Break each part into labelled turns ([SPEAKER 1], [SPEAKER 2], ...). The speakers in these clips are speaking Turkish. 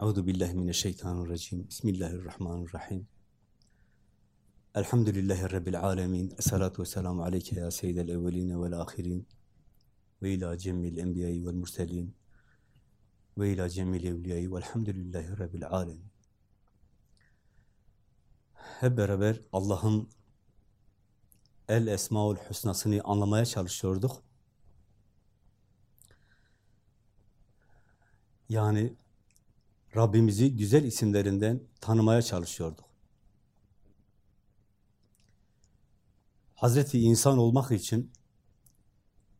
[SPEAKER 1] Euzu billahi mineşşeytanirracim. Bismillahirrahmanirrahim. Elhamdülillahi rabbil alamin. Essalatu vesselamu aleyke ya seyyidel evvelin ve'l ahirin. Ve ila cemil enbiya'i ve'l murselin. Ve ila cemil evliya'i ve'lhamdülillahi rabbil alamin. Hep beraber Allah'ın El Esmaül Hüsna'sını anlamaya çalışıyorduk. Yani Rabbimizi güzel isimlerinden tanımaya çalışıyorduk. Hazreti insan olmak için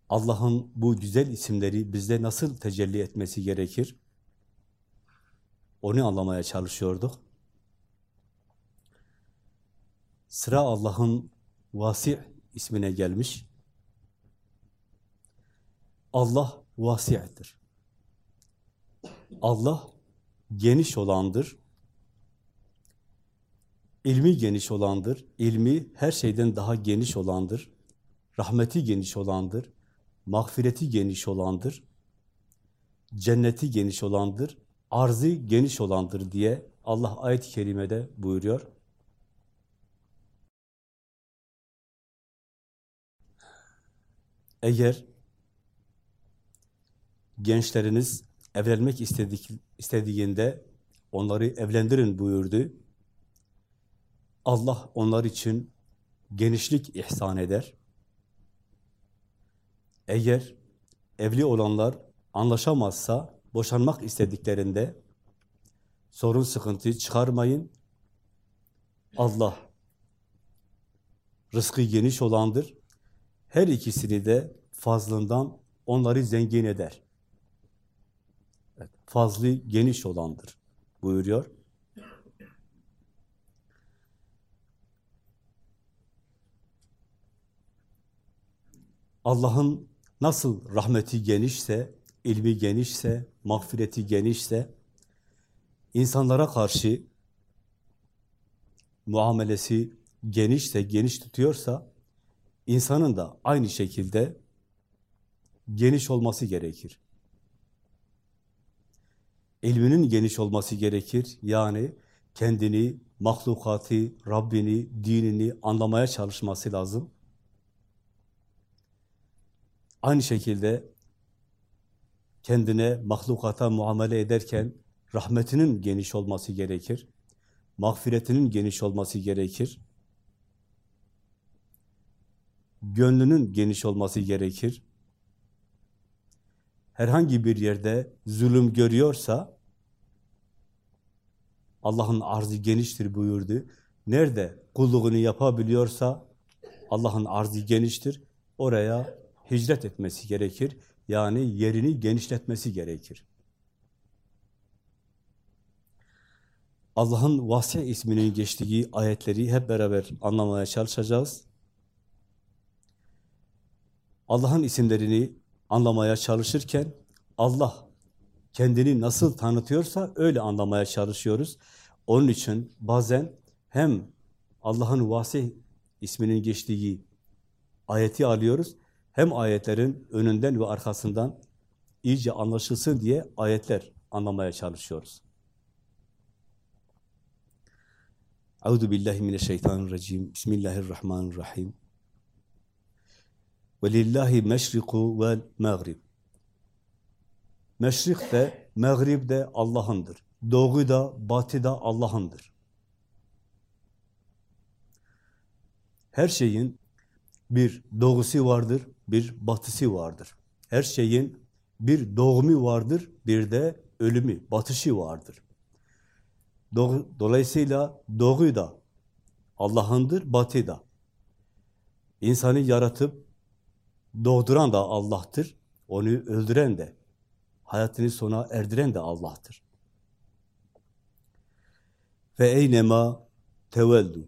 [SPEAKER 1] Allah'ın bu güzel isimleri bizde nasıl tecelli etmesi gerekir? Onu anlamaya çalışıyorduk. Sıra Allah'ın Vasi ismine gelmiş. Allah vasi'dir. Allah geniş olandır. İlmi geniş olandır. İlmi her şeyden daha geniş olandır. Rahmeti geniş olandır. Mağfireti geniş olandır. Cenneti geniş olandır. Arzı geniş olandır diye Allah ayet-i kerimede buyuruyor. Eğer gençleriniz evlenmek istedik, istediğinde onları evlendirin buyurdu. Allah onlar için genişlik ihsan eder. Eğer evli olanlar anlaşamazsa, boşanmak istediklerinde sorun sıkıntı çıkarmayın. Allah rızkı geniş olandır. Her ikisini de fazlından onları zengin eder. Fazlı geniş olandır buyuruyor. Allah'ın nasıl rahmeti genişse, ilmi genişse, mağfireti genişse, insanlara karşı muamelesi genişse, geniş tutuyorsa, insanın da aynı şekilde geniş olması gerekir. İlminin geniş olması gerekir. Yani kendini, mahlukatı, Rabbini, dinini anlamaya çalışması lazım. Aynı şekilde kendine, mahlukata muamele ederken rahmetinin geniş olması gerekir. Mağfiretinin geniş olması gerekir. Gönlünün geniş olması gerekir. Herhangi bir yerde zulüm görüyorsa Allah'ın arzı geniştir buyurdu. Nerede kulluğunu yapabiliyorsa Allah'ın arzı geniştir. Oraya hicret etmesi gerekir. Yani yerini genişletmesi gerekir. Allah'ın Vasya isminin geçtiği ayetleri hep beraber anlamaya çalışacağız. Allah'ın isimlerini anlamaya çalışırken Allah kendini nasıl tanıtıyorsa öyle anlamaya çalışıyoruz. Onun için bazen hem Allah'ın Vasih isminin geçtiği ayeti alıyoruz, hem ayetlerin önünden ve arkasından iyice anlaşılsın diye ayetler anlamaya çalışıyoruz. Euzu billahi mineşşeytanirracim. Bismillahirrahmanirrahim. Meşriku vel mağrib. Meşrik de, mağrib de Allah'ındır. Doğu da, batı da Allah'ındır. Her şeyin bir doğusu vardır, bir batısı vardır. Her şeyin bir doğumu vardır, bir de ölümü, batışı vardır. Dolayısıyla doğu da Allah'ındır, batı da. İnsanı yaratıp doğduran da Allah'tır, onu öldüren de, hayatını sona erdiren de Allah'tır. Ve eynema tevellu.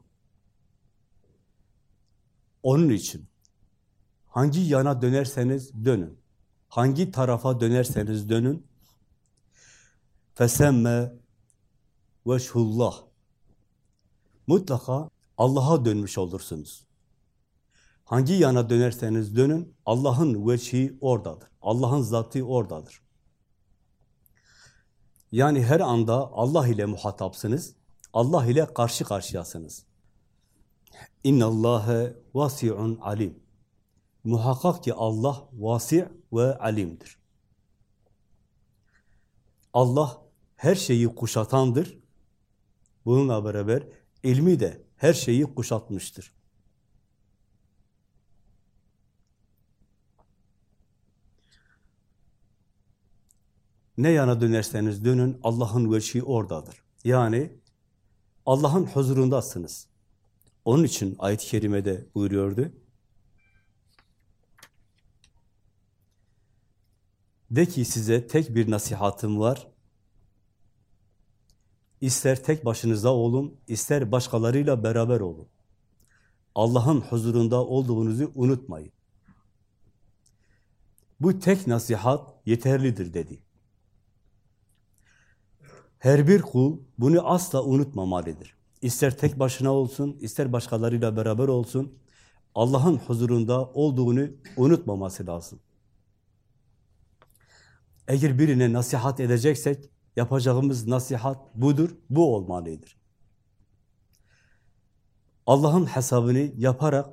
[SPEAKER 1] Onun için hangi yana dönerseniz dönün. Hangi tarafa dönerseniz dönün. Fesemme veşhullah. Mutlaka Allah'a dönmüş olursunuz. Hangi yana dönerseniz dönün, Allah'ın veçhi oradadır. Allah'ın zatı oradadır. Yani her anda Allah ile muhatapsınız. Allah ile karşı karşıyasınız. İnna Allahe vasi'un alim. Muhakkak ki Allah vasi' ve alimdir. Allah her şeyi kuşatandır. Bununla beraber ilmi de her şeyi kuşatmıştır. Ne yana dönerseniz dönün Allah'ın veçhi oradadır. Yani Allah'ın huzurundasınız. Onun için ayet-i kerimede buyuruyordu. De ki size tek bir nasihatım var. İster tek başınıza olun, ister başkalarıyla beraber olun. Allah'ın huzurunda olduğunuzu unutmayın. Bu tek nasihat yeterlidir dedi. Her bir kul bunu asla unutmamalıdır. İster tek başına olsun, ister başkalarıyla beraber olsun, Allah'ın huzurunda olduğunu unutmaması lazım. Eğer birine nasihat edeceksek, yapacağımız nasihat budur, bu olmalıdır. Allah'ın hesabını yaparak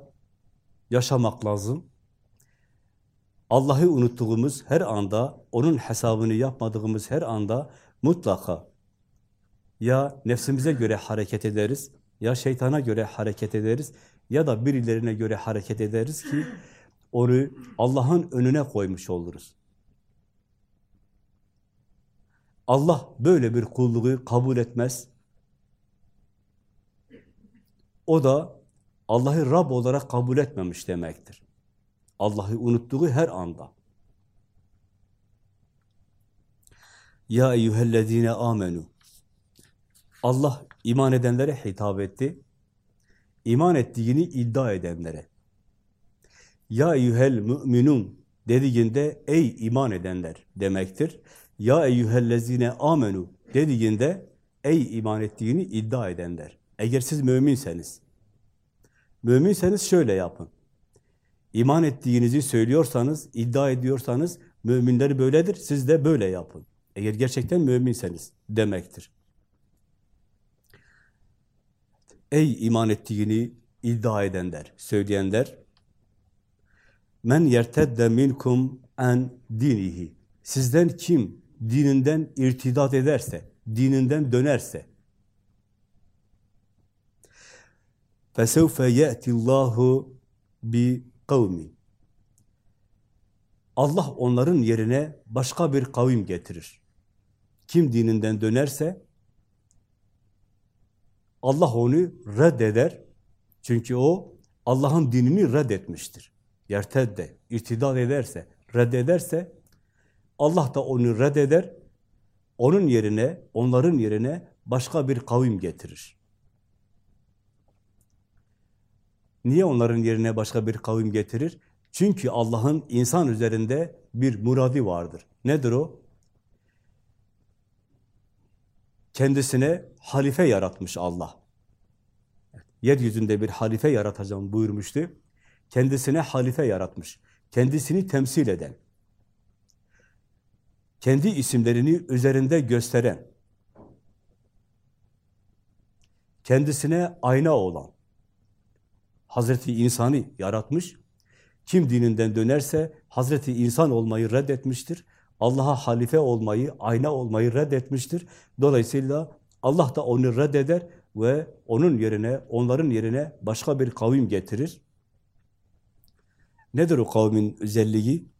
[SPEAKER 1] yaşamak lazım. Allah'ı unuttuğumuz her anda, onun hesabını yapmadığımız her anda mutlaka ya nefsimize göre hareket ederiz, ya şeytana göre hareket ederiz, ya da birilerine göre hareket ederiz ki onu Allah'ın önüne koymuş oluruz. Allah böyle bir kulluğu kabul etmez. O da Allah'ı Rab olarak kabul etmemiş demektir. Allah'ı unuttuğu her anda. Ya eyyühellezine amenu Allah iman edenlere hitap etti. İman ettiğini iddia edenlere. Ya eyyuhel müminun dediğinde ey iman edenler demektir. Ya eyyühellezine amenu dediğinde ey iman ettiğini iddia edenler. Eğer siz müminseniz, müminseniz şöyle yapın. İman ettiğinizi söylüyorsanız, iddia ediyorsanız, müminler böyledir, siz de böyle yapın. Eğer gerçekten müminseniz demektir. Ey iman ettiğini iddia edenler, söyleyenler, men yertedde minkum en dinihi. Sizden kim dininden irtidat ederse, dininden dönerse, فَسَوْفَ يَأْتِ اللّٰهُ بِقَوْمٍ Allah onların yerine başka bir kavim getirir. Kim dininden dönerse, Allah onu reddeder. Çünkü o Allah'ın dinini reddetmiştir. Yertedde, irtidat ederse, reddederse Allah da onu reddeder. Onun yerine, onların yerine başka bir kavim getirir. Niye onların yerine başka bir kavim getirir? Çünkü Allah'ın insan üzerinde bir muradi vardır. Nedir o? Kendisine halife yaratmış Allah. Yeryüzünde bir halife yaratacağım buyurmuştu. Kendisine halife yaratmış. Kendisini temsil eden. Kendi isimlerini üzerinde gösteren. Kendisine ayna olan. Hazreti insanı yaratmış. Kim dininden dönerse Hazreti insan olmayı reddetmiştir. Allah'a halife olmayı, ayna olmayı reddetmiştir. Dolayısıyla Allah da onu reddeder ve onun yerine, onların yerine başka bir kavim getirir. Nedir o kavmin özelliği?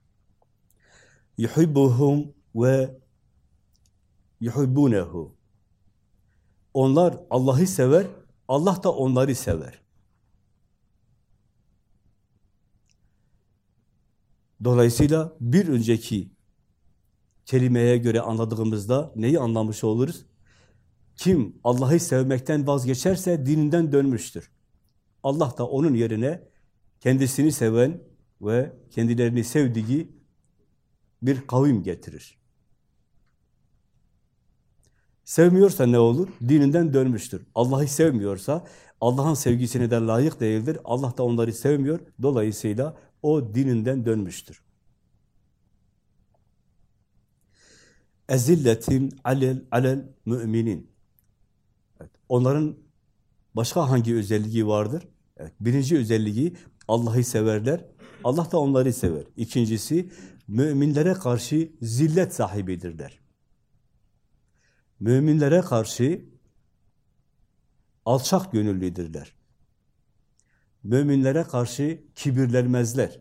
[SPEAKER 1] yuhibbuhum ve yuhibbunehu. Onlar Allah'ı sever, Allah da onları sever. Dolayısıyla bir önceki kelimeye göre anladığımızda neyi anlamış oluruz? Kim Allah'ı sevmekten vazgeçerse dininden dönmüştür. Allah da onun yerine kendisini seven ve kendilerini sevdiği bir kavim getirir. Sevmiyorsa ne olur? Dininden dönmüştür. Allah'ı sevmiyorsa Allah'ın sevgisine de layık değildir. Allah da onları sevmiyor. Dolayısıyla o dininden dönmüştür. Ezilletin alel alel müminin. Evet, onların başka hangi özelliği vardır? Evet, birinci özelliği Allah'ı severler. Allah da onları sever. İkincisi müminlere karşı zillet sahibidirler. Müminlere karşı alçak gönüllüdürler. Müminlere karşı kibirlenmezler.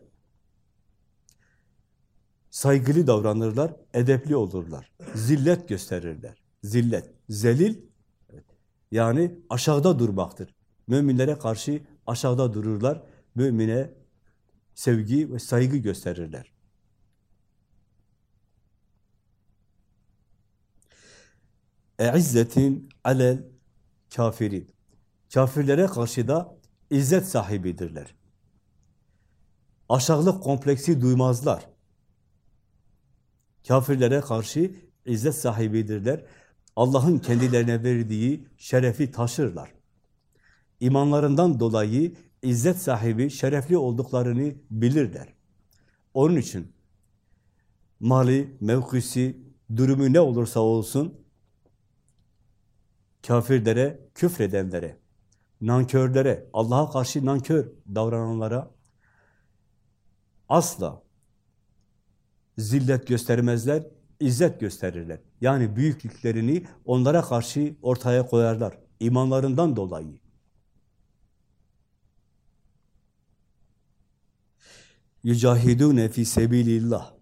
[SPEAKER 1] Saygılı davranırlar, edepli olurlar. Zillet gösterirler. Zillet, zelil yani aşağıda durmaktır. Müminlere karşı aşağıda dururlar. Mümine sevgi ve saygı gösterirler. E'izzetin alel kafirin. Kafirlere karşı da izzet sahibidirler. Aşağılık kompleksi duymazlar. Kafirlere karşı izzet sahibidirler. Allah'ın kendilerine verdiği şerefi taşırlar. İmanlarından dolayı izzet sahibi, şerefli olduklarını bilirler. Onun için mali, mevkisi, durumu ne olursa olsun kafirlere, küfredenlere, nankörlere, Allah'a karşı nankör davrananlara asla zillet göstermezler, izzet gösterirler. Yani büyüklüklerini onlara karşı ortaya koyarlar. imanlarından dolayı. Yücahidûne fî sebilillah.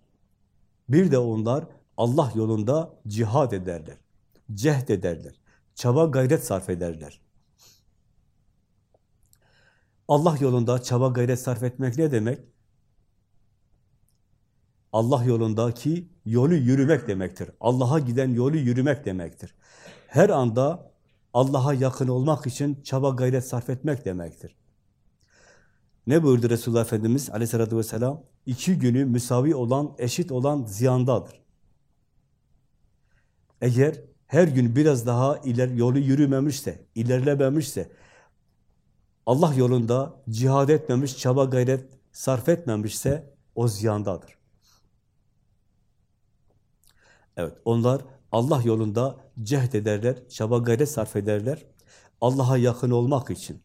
[SPEAKER 1] Bir de onlar Allah yolunda cihad ederler. Cehd ederler. Çaba gayret sarf ederler. Allah yolunda çaba gayret sarf etmek ne demek? Allah yolundaki yolu yürümek demektir. Allah'a giden yolu yürümek demektir. Her anda Allah'a yakın olmak için çaba gayret sarf etmek demektir. Ne buyurdu Resulullah Efendimiz aleyhissalatü vesselam? İki günü müsavi olan, eşit olan ziyandadır. Eğer her gün biraz daha iler yolu yürümemişse, ilerlememişse, Allah yolunda cihad etmemiş, çaba gayret sarf etmemişse o ziyandadır. Evet, onlar Allah yolunda cehd ederler, çaba gayret sarf ederler. Allah'a yakın olmak için.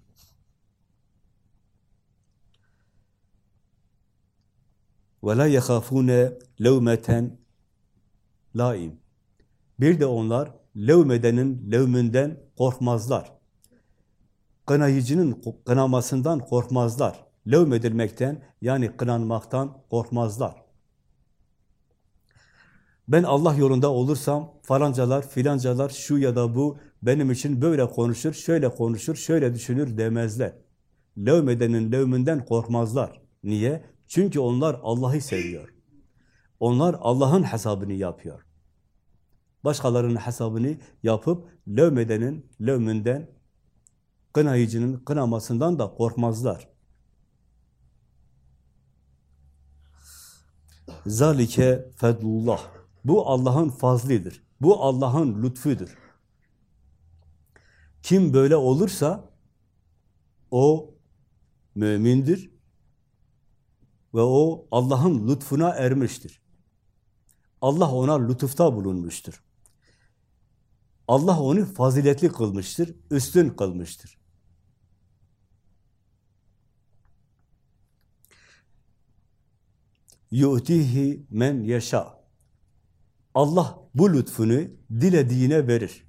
[SPEAKER 1] وَلَا يَخَافُونَ لَوْمَةً laim. Bir de onlar levmedenin levmünden korkmazlar. Kınayıcının kınamasından korkmazlar. Levmedilmekten yani kınanmaktan korkmazlar. Ben Allah yolunda olursam falancalar, filancalar, şu ya da bu benim için böyle konuşur, şöyle konuşur, şöyle düşünür demezler. Levmedenin levmünden korkmazlar. Niye? Çünkü onlar Allah'ı seviyor. Onlar Allah'ın hesabını yapıyor. Başkalarının hesabını yapıp levmedenin levmünden, kınayıcının kınamasından da korkmazlar. Zalike fedlullah. Bu Allah'ın fazlidir. Bu Allah'ın lütfudur. Kim böyle olursa o mümindir ve o Allah'ın lütfuna ermiştir. Allah ona lütufta bulunmuştur. Allah onu faziletli kılmıştır, üstün kılmıştır. yu'tihi men yaşa. Allah bu lütfunu dilediğine verir.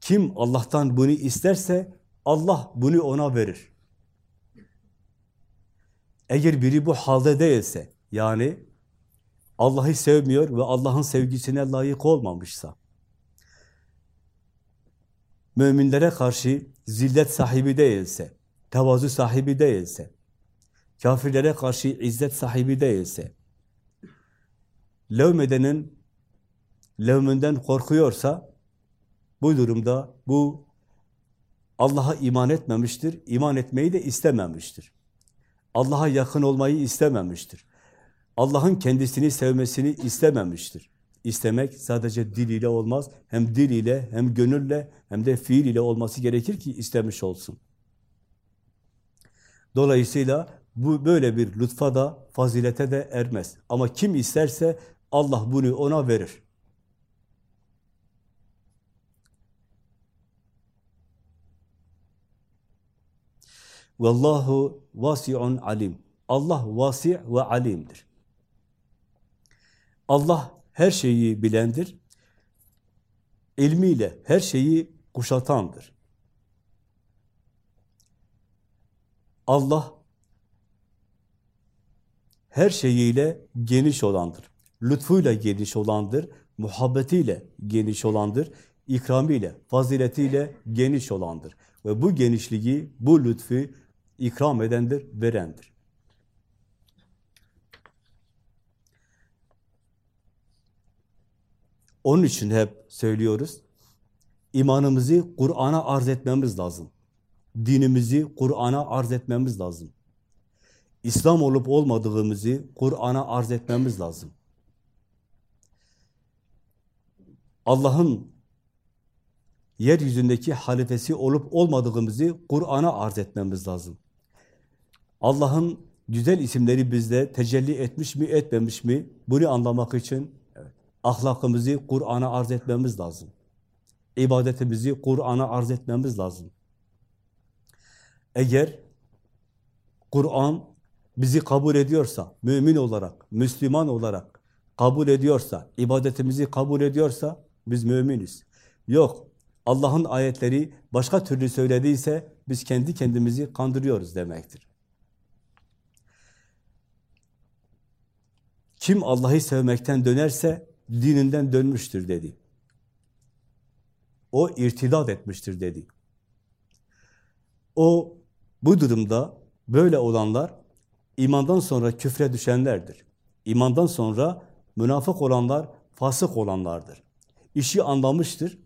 [SPEAKER 1] Kim Allah'tan bunu isterse Allah bunu ona verir. Eğer biri bu halde değilse, yani Allah'ı sevmiyor ve Allah'ın sevgisine layık olmamışsa, müminlere karşı zillet sahibi değilse, tevazu sahibi değilse, kafirlere karşı izzet sahibi değilse, levmedenin levmünden korkuyorsa, bu durumda bu Allah'a iman etmemiştir, iman etmeyi de istememiştir. Allah'a yakın olmayı istememiştir. Allah'ın kendisini sevmesini istememiştir. İstemek sadece dil ile olmaz. Hem dil ile, hem gönülle, hem de fiil ile olması gerekir ki istemiş olsun. Dolayısıyla bu böyle bir lütfa da, fazilete de ermez. Ama kim isterse Allah bunu ona verir. Vallahu vasiun alim. Allah vasi ve alimdir. Allah her şeyi bilendir. İlmiyle her şeyi kuşatandır. Allah her şeyiyle geniş olandır. Lütfuyla geniş olandır, muhabbetiyle geniş olandır, ikramiyle, faziletiyle geniş olandır. Ve bu genişliği, bu lütfu ikram edendir, verendir. Onun için hep söylüyoruz, imanımızı Kur'an'a arz etmemiz lazım. Dinimizi Kur'an'a arz etmemiz lazım. İslam olup olmadığımızı Kur'an'a arz etmemiz lazım. Allah'ın yeryüzündeki halifesi olup olmadığımızı Kur'an'a arz etmemiz lazım. Allah'ın güzel isimleri bizde tecelli etmiş mi, etmemiş mi? Bunu anlamak için ahlakımızı Kur'an'a arz etmemiz lazım. İbadetimizi Kur'an'a arz etmemiz lazım. Eğer Kur'an bizi kabul ediyorsa, mümin olarak, Müslüman olarak kabul ediyorsa, ibadetimizi kabul ediyorsa biz müminiz. Yok, Allah'ın ayetleri başka türlü söylediyse biz kendi kendimizi kandırıyoruz demektir. Kim Allah'ı sevmekten dönerse dininden dönmüştür dedi. O irtidat etmiştir dedi. O bu durumda böyle olanlar imandan sonra küfre düşenlerdir. İmandan sonra münafık olanlar fasık olanlardır. İşi anlamıştır.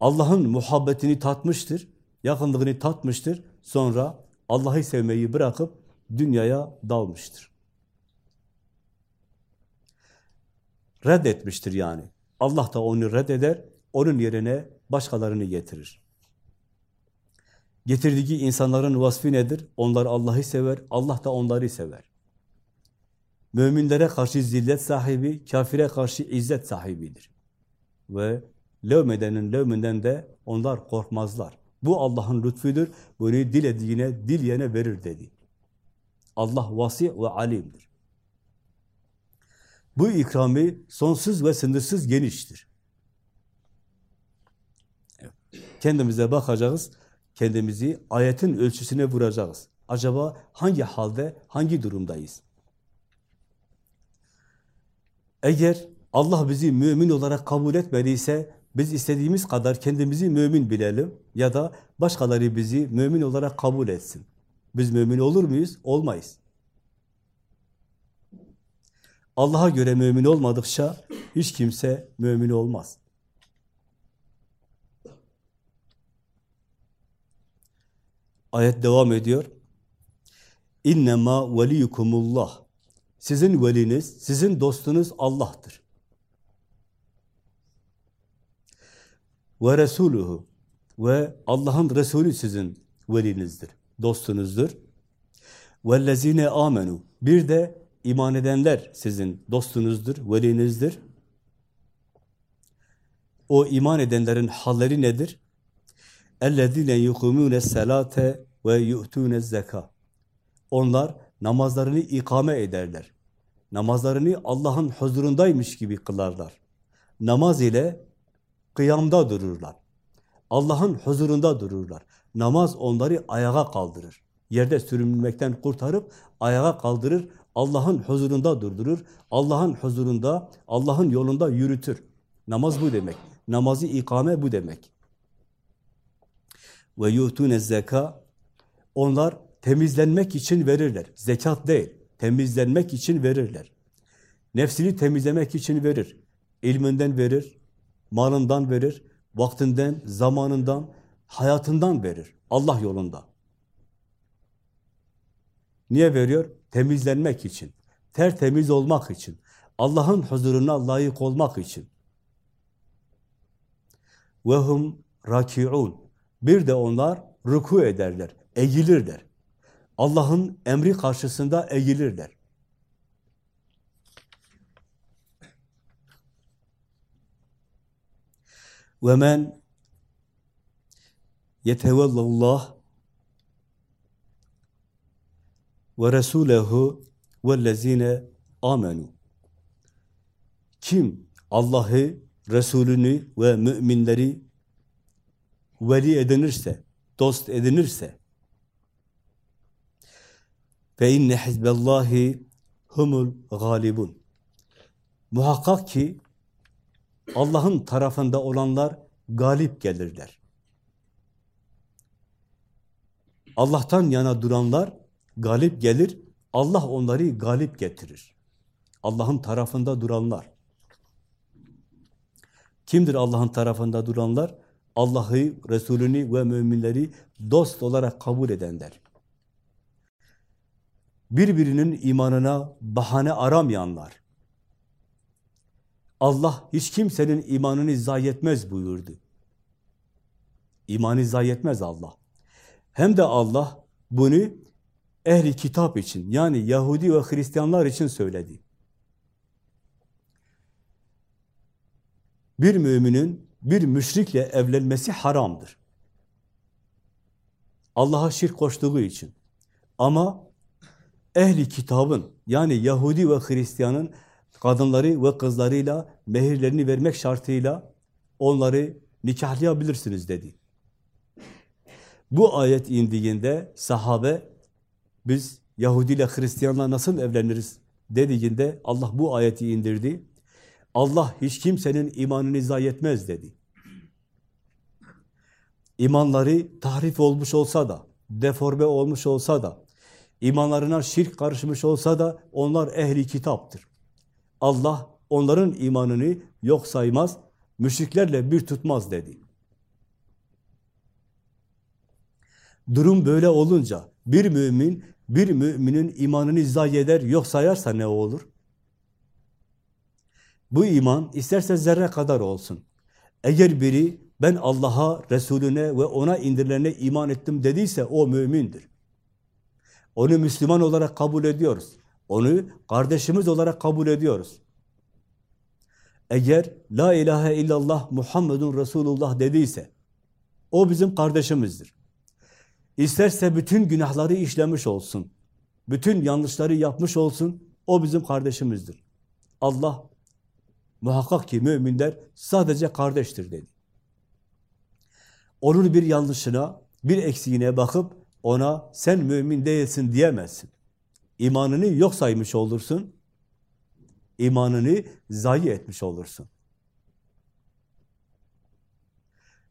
[SPEAKER 1] Allah'ın muhabbetini tatmıştır. Yakınlığını tatmıştır. Sonra Allah'ı sevmeyi bırakıp dünyaya dalmıştır. Reddetmiştir yani. Allah da onu reddeder, onun yerine başkalarını getirir. Getirdiği insanların vasfı nedir? Onlar Allah'ı sever, Allah da onları sever. Müminlere karşı zillet sahibi, kafire karşı izzet sahibidir. Ve levmedenin levminden de onlar korkmazlar. Bu Allah'ın lütfudur. Bunu dilediğine, dileyene verir dedi. Allah vasi ve alimdir. Bu ikrami sonsuz ve sınırsız geniştir. Kendimize bakacağız, kendimizi ayetin ölçüsüne vuracağız. Acaba hangi halde, hangi durumdayız? Eğer Allah bizi mümin olarak kabul etmediyse, biz istediğimiz kadar kendimizi mümin bilelim ya da başkaları bizi mümin olarak kabul etsin. Biz mümin olur muyuz? Olmayız. Allah'a göre mümin olmadıkça hiç kimse mümin olmaz. Ayet devam ediyor. İnnemâ veliyukumullah. Sizin veliniz, sizin dostunuz Allah'tır. ve resuluhu ve Allah'ın Resulü sizin velinizdir, dostunuzdur. Vellezine amenu bir de iman edenler sizin dostunuzdur, velinizdir. O iman edenlerin halleri nedir? Ellezine yukumune selate ve yu'tune zeka. Onlar namazlarını ikame ederler. Namazlarını Allah'ın huzurundaymış gibi kılarlar. Namaz ile kıyamda dururlar. Allah'ın huzurunda dururlar. Namaz onları ayağa kaldırır. Yerde sürünmekten kurtarıp ayağa kaldırır. Allah'ın huzurunda durdurur. Allah'ın huzurunda, Allah'ın yolunda yürütür. Namaz bu demek. Namazı ikame bu demek. Ve yuhtune zeka onlar temizlenmek için verirler. Zekat değil. Temizlenmek için verirler. Nefsini temizlemek için verir. İlminden verir, malından verir, vaktinden, zamanından, hayatından verir. Allah yolunda. Niye veriyor? Temizlenmek için. Tertemiz olmak için. Allah'ın huzuruna layık olmak için. وَهُمْ rakiun. Bir de onlar ruku ederler, eğilirler. Allah'ın emri karşısında eğilirler. Ve men yetevellallah ve resulehu vellezine amenu. Kim Allah'ı, Resulünü ve müminleri veli edinirse, dost edinirse fe inne hizbellahi humul galibun. Muhakkak ki Allah'ın tarafında olanlar galip gelirler. Allah'tan yana duranlar galip gelir, Allah onları galip getirir. Allah'ın tarafında duranlar. Kimdir Allah'ın tarafında duranlar? Allah'ı, Resulünü ve müminleri dost olarak kabul edenler. Birbirinin imanına bahane aramayanlar. Allah hiç kimsenin imanını zayi etmez buyurdu. İmanı zayi etmez Allah. Hem de Allah bunu ehli kitap için yani Yahudi ve Hristiyanlar için söyledi. Bir müminin bir müşrikle evlenmesi haramdır. Allah'a şirk koştuğu için. Ama ehli kitabın yani Yahudi ve Hristiyanın kadınları ve kızlarıyla mehirlerini vermek şartıyla onları nikahlayabilirsiniz dedi. Bu ayet indiğinde sahabe biz Yahudi ile Hristiyanla nasıl evleniriz dediğinde Allah bu ayeti indirdi. Allah hiç kimsenin imanını zayi etmez dedi. İmanları tahrif olmuş olsa da, deforme olmuş olsa da, imanlarına şirk karışmış olsa da onlar ehli kitaptır. Allah onların imanını yok saymaz, müşriklerle bir tutmaz dedi. Durum böyle olunca bir mümin bir müminin imanını zayi eder, yok sayarsa ne olur? Bu iman isterse zerre kadar olsun. Eğer biri ben Allah'a, Resulüne ve ona indirilene iman ettim dediyse o mümindir. Onu Müslüman olarak kabul ediyoruz. Onu kardeşimiz olarak kabul ediyoruz. Eğer La ilahe illallah Muhammedun Resulullah dediyse o bizim kardeşimizdir. İsterse bütün günahları işlemiş olsun. Bütün yanlışları yapmış olsun. O bizim kardeşimizdir. Allah muhakkak ki müminler sadece kardeştir dedi. Onun bir yanlışına, bir eksiğine bakıp ona sen mümin değilsin diyemezsin. İmanını yok saymış olursun. İmanını zayi etmiş olursun.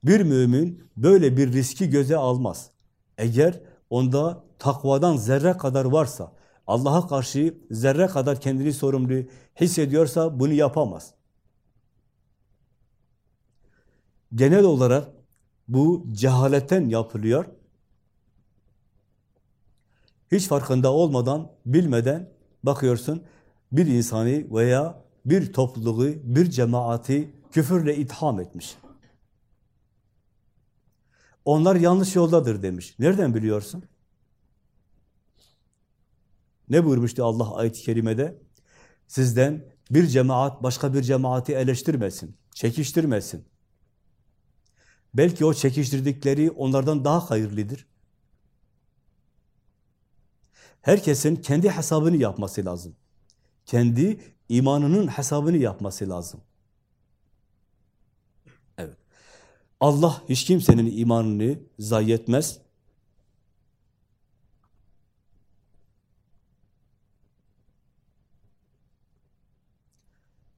[SPEAKER 1] Bir mümin böyle bir riski göze almaz. Eğer onda takvadan zerre kadar varsa, Allah'a karşı zerre kadar kendini sorumlu hissediyorsa bunu yapamaz. Genel olarak bu cehaletten yapılıyor. Hiç farkında olmadan, bilmeden bakıyorsun bir insanı veya bir topluluğu, bir cemaati küfürle itham etmiş. Onlar yanlış yoldadır demiş. Nereden biliyorsun? Ne buyurmuştu Allah ayet-i kerimede? Sizden bir cemaat başka bir cemaati eleştirmesin, çekiştirmesin. Belki o çekiştirdikleri onlardan daha hayırlıdır. Herkesin kendi hesabını yapması lazım. Kendi imanının hesabını yapması lazım. Allah hiç kimsenin imanını zayi etmez.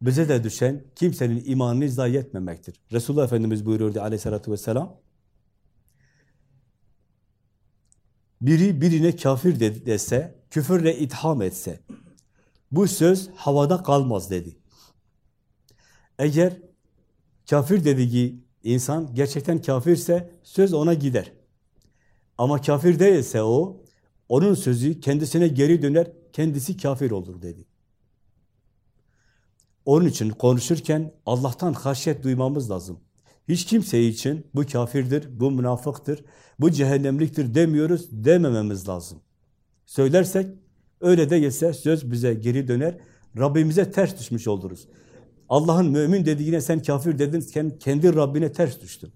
[SPEAKER 1] Bize de düşen kimsenin imanını zayi etmemektir. Resulullah Efendimiz buyuruyordu aleyhissalatü vesselam. Biri birine kafir dese, küfürle itham etse, bu söz havada kalmaz dedi. Eğer kafir dediği İnsan gerçekten kafirse söz ona gider. Ama kafir değilse o, onun sözü kendisine geri döner, kendisi kafir olur dedi. Onun için konuşurken Allah'tan haşyet duymamız lazım. Hiç kimse için bu kafirdir, bu münafıktır, bu cehennemliktir demiyoruz, demememiz lazım. Söylersek, öyle de gelse söz bize geri döner, Rabbimize ters düşmüş oluruz. Allah'ın mümin dediğine sen kafir dedin, sen kendi Rabbine ters düştün.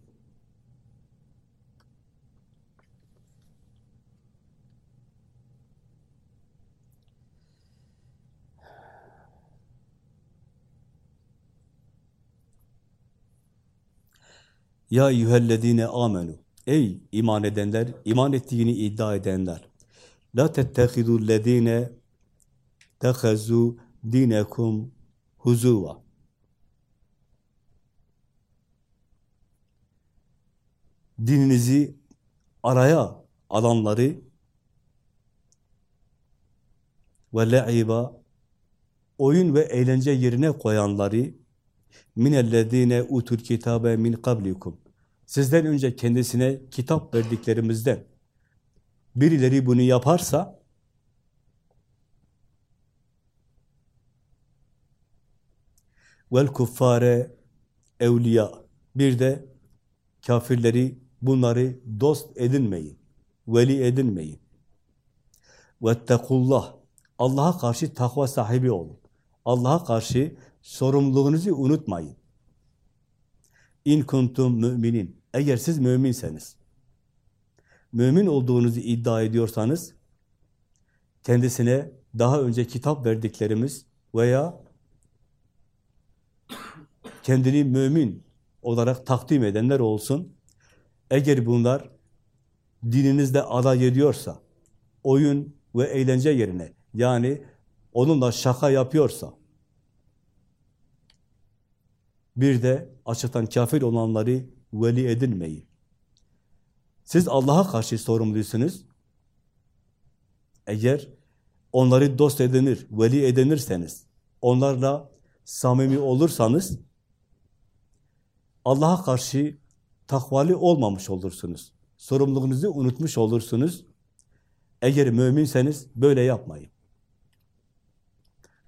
[SPEAKER 1] Ya eyyühellezine amenu. Ey iman edenler, iman ettiğini iddia edenler. La tettehidul lezine tehazu dinekum huzuva. Dininizi araya alanları ve le'iba oyun ve eğlence yerine koyanları minellezine utul kitabe min kablikum sizden önce kendisine kitap verdiklerimizden birileri bunu yaparsa vel kuffare evliya bir de kafirleri bunları dost edinmeyin, veli edinmeyin. Vettekullah Allah'a karşı takva sahibi olun. Allah'a karşı sorumluluğunuzu unutmayın. İn kuntum müminin. Eğer siz müminseniz, mümin olduğunuzu iddia ediyorsanız, kendisine daha önce kitap verdiklerimiz veya kendini mümin olarak takdim edenler olsun. Eğer bunlar dininizde aday ediyorsa, oyun ve eğlence yerine, yani onunla şaka yapıyorsa, bir de açıktan kafir olanları veli edinmeyin. Siz Allah'a karşı sorumlusunuz. Eğer onları dost edinir, veli edinirseniz, onlarla samimi olursanız, Allah'a karşı takvali olmamış olursunuz. Sorumluluğunuzu unutmuş olursunuz. Eğer müminseniz böyle yapmayın.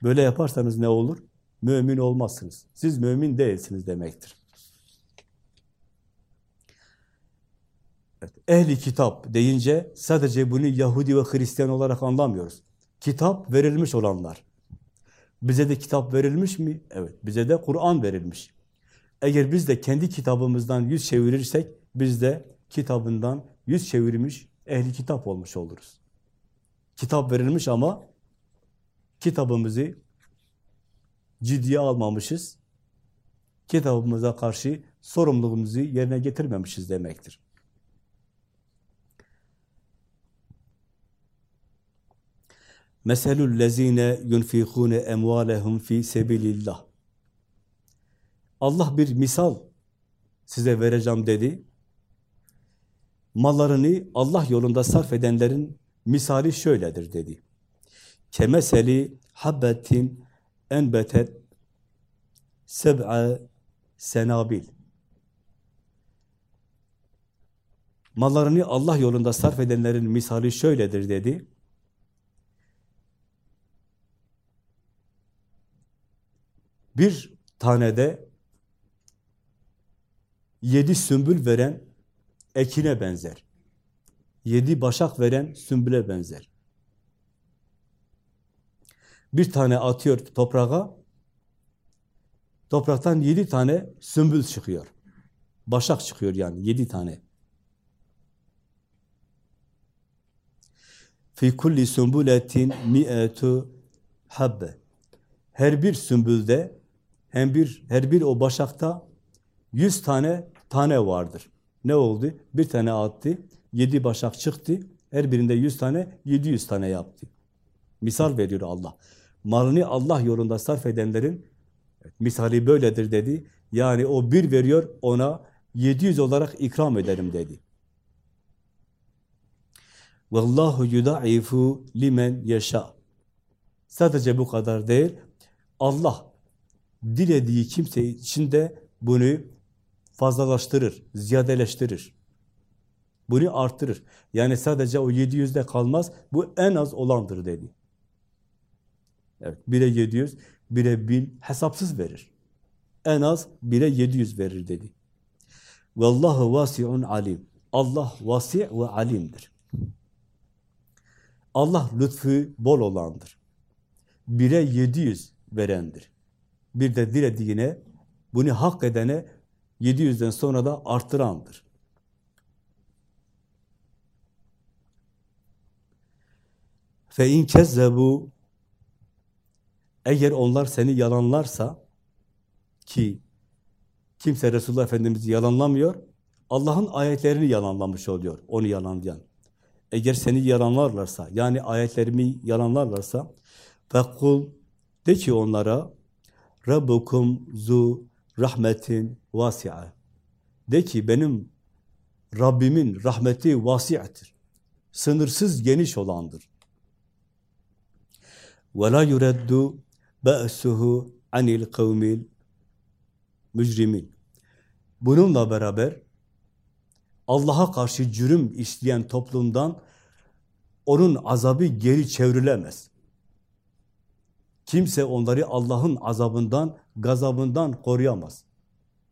[SPEAKER 1] Böyle yaparsanız ne olur? Mümin olmazsınız. Siz mümin değilsiniz demektir. Evet, ehli kitap deyince sadece bunu Yahudi ve Hristiyan olarak anlamıyoruz. Kitap verilmiş olanlar. Bize de kitap verilmiş mi? Evet, bize de Kur'an verilmiş. Eğer biz de kendi kitabımızdan yüz çevirirsek, biz de kitabından yüz çevirmiş ehli kitap olmuş oluruz. Kitap verilmiş ama kitabımızı ciddiye almamışız. Kitabımıza karşı sorumluluğumuzu yerine getirmemişiz demektir. Meselul lezine yunfikune emvalehum fi sebilillah. Allah bir misal size vereceğim dedi. Mallarını Allah yolunda sarf edenlerin misali şöyledir dedi. Kemeseli habbetin enbetet seb'a senabil. Mallarını Allah yolunda sarf edenlerin misali şöyledir dedi. Bir tane de yedi sümbül veren ekine benzer. Yedi başak veren sümbüle benzer. Bir tane atıyor toprağa, topraktan yedi tane sümbül çıkıyor. Başak çıkıyor yani yedi tane. Fi kulli sumbuletin mi'etu habbe. Her bir sümbülde hem bir her bir o başakta yüz tane tane vardır. Ne oldu? Bir tane attı, yedi başak çıktı. Her birinde yüz tane, yedi yüz tane yaptı. Misal veriyor Allah. Malını Allah yolunda sarf edenlerin misali böyledir dedi. Yani o bir veriyor, ona yedi yüz olarak ikram ederim dedi. Vallahu yudaifu limen yaşa. Sadece bu kadar değil. Allah dilediği kimse için de bunu fazlalaştırır, ziyadeleştirir. Bunu arttırır. Yani sadece o 700'de kalmaz, bu en az olandır dedi. Evet, 1'e 700, 1'e 1000 hesapsız verir. En az 1'e 700 verir dedi. Vallahu vasiun alim. Allah vasi ve alimdir. Allah lütfu bol olandır. 1'e 700 verendir. Bir de dilediğine, bunu hak edene 700'den sonra da artırandır. Fe in kezzebu eğer onlar seni yalanlarsa ki kimse Resulullah Efendimiz'i yalanlamıyor, Allah'ın ayetlerini yalanlamış oluyor, onu yalanlayan. Eğer seni yalanlarlarsa, yani ayetlerimi yalanlarlarsa, ve kul de ki onlara, Rabbukum zu rahmetin vasi'a. De ki benim Rabbimin rahmeti vasi'tir. Sınırsız geniş olandır. Ve la yureddu ba'suhu anil kavmil mücrimin. Bununla beraber Allah'a karşı cürüm işleyen toplumdan onun azabı geri çevrilemez. Kimse onları Allah'ın azabından, gazabından koruyamaz.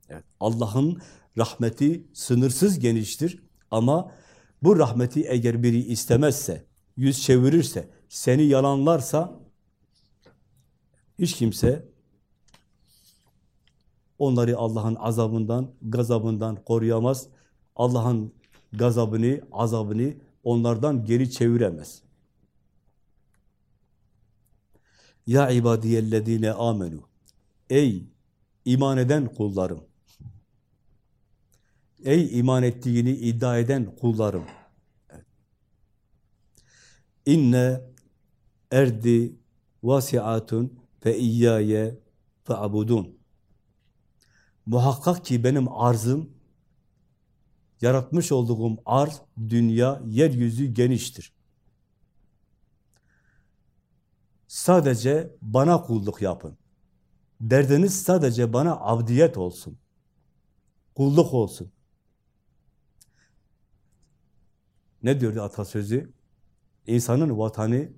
[SPEAKER 1] Evet, Allah'ın rahmeti sınırsız geniştir ama bu rahmeti eğer biri istemezse, yüz çevirirse, seni yalanlarsa hiç kimse onları Allah'ın azabından, gazabından koruyamaz. Allah'ın gazabını, azabını onlardan geri çeviremez. Ya ibadiyellezine amenu. Ey iman eden kullarım. Ey iman ettiğini iddia eden kullarım. İnne erdi vasiatun fe iyyaye fe'abudun. Muhakkak ki benim arzım, yaratmış olduğum arz, dünya, yeryüzü geniştir. Sadece bana kulluk yapın. Derdiniz sadece bana abdiyet olsun. Kulluk olsun. Ne diyordu atasözü? İnsanın vatanı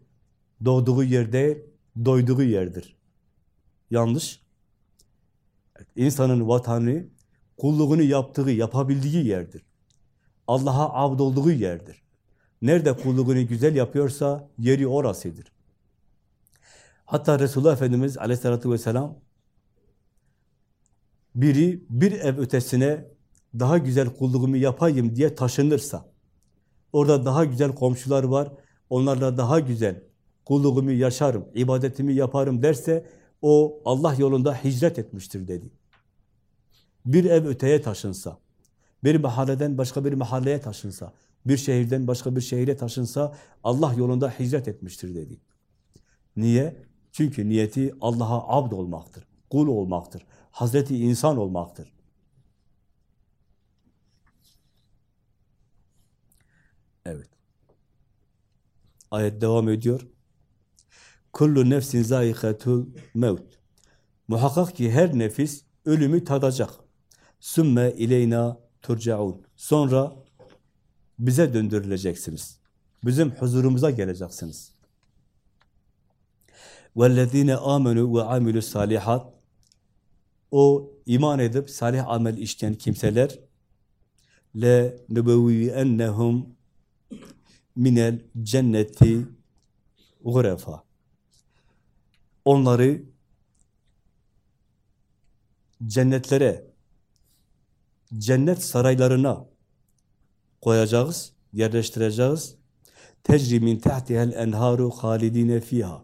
[SPEAKER 1] doğduğu yerde, doyduğu yerdir. Yanlış. İnsanın vatanı kulluğunu yaptığı, yapabildiği yerdir. Allah'a abd olduğu yerdir. Nerede kulluğunu güzel yapıyorsa yeri orasıdır. Hatta Resulullah Efendimiz aleyhissalatü vesselam biri bir ev ötesine daha güzel kulluğumu yapayım diye taşınırsa, orada daha güzel komşular var, onlarla daha güzel kulluğumu yaşarım, ibadetimi yaparım derse, o Allah yolunda hicret etmiştir dedi. Bir ev öteye taşınsa, bir mahalleden başka bir mahalleye taşınsa, bir şehirden başka bir şehire taşınsa Allah yolunda hicret etmiştir dedi. Niye? Çünkü niyeti Allah'a abd olmaktır, kul olmaktır, Hazreti insan olmaktır. Evet. Ayet devam ediyor. Kullu nefsin zâikatul mevt. Muhakkak ki her nefis ölümü tadacak. Sümme ileyna turcaun. Sonra bize döndürüleceksiniz. Bizim huzurumuza geleceksiniz. وَالَّذ۪ينَ آمَنُوا وَعَمِلُوا salihat O iman edip salih amel işleyen kimseler le nubeviyennehum minel cenneti gurefa onları cennetlere cennet saraylarına koyacağız, yerleştireceğiz. Tecri min tahtihel enharu halidine fiha.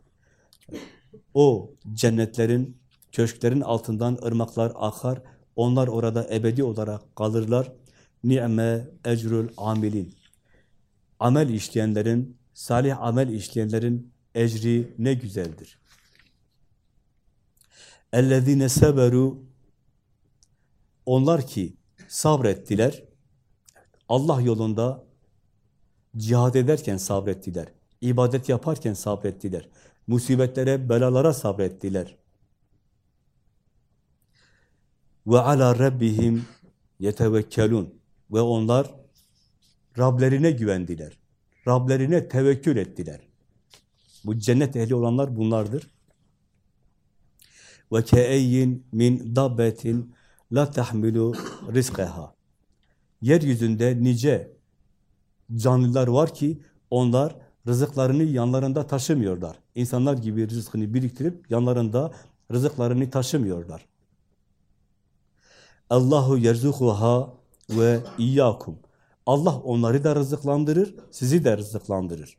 [SPEAKER 1] O cennetlerin, köşklerin altından ırmaklar akar. Onlar orada ebedi olarak kalırlar. Ni'me ecrul amilin. Amel işleyenlerin, salih amel işleyenlerin ecri ne güzeldir. اَلَّذ۪ينَ سَبَرُوا Onlar ki sabrettiler, Allah yolunda cihad ederken sabrettiler, ibadet yaparken sabrettiler, musibetlere, belalara sabrettiler. Ve ala rabbihim yetevekkelun ve onlar Rablerine güvendiler. Rablerine tevekkül ettiler. Bu cennet ehli olanlar bunlardır. Ve keeyyin min dabbetin la tahmilu rizqeha. Yeryüzünde nice canlılar var ki onlar rızıklarını yanlarında taşımıyorlar. İnsanlar gibi rızkını biriktirip yanlarında rızıklarını taşımıyorlar. Allahu yerzukuha ve iyyakum. Allah onları da rızıklandırır, sizi de rızıklandırır.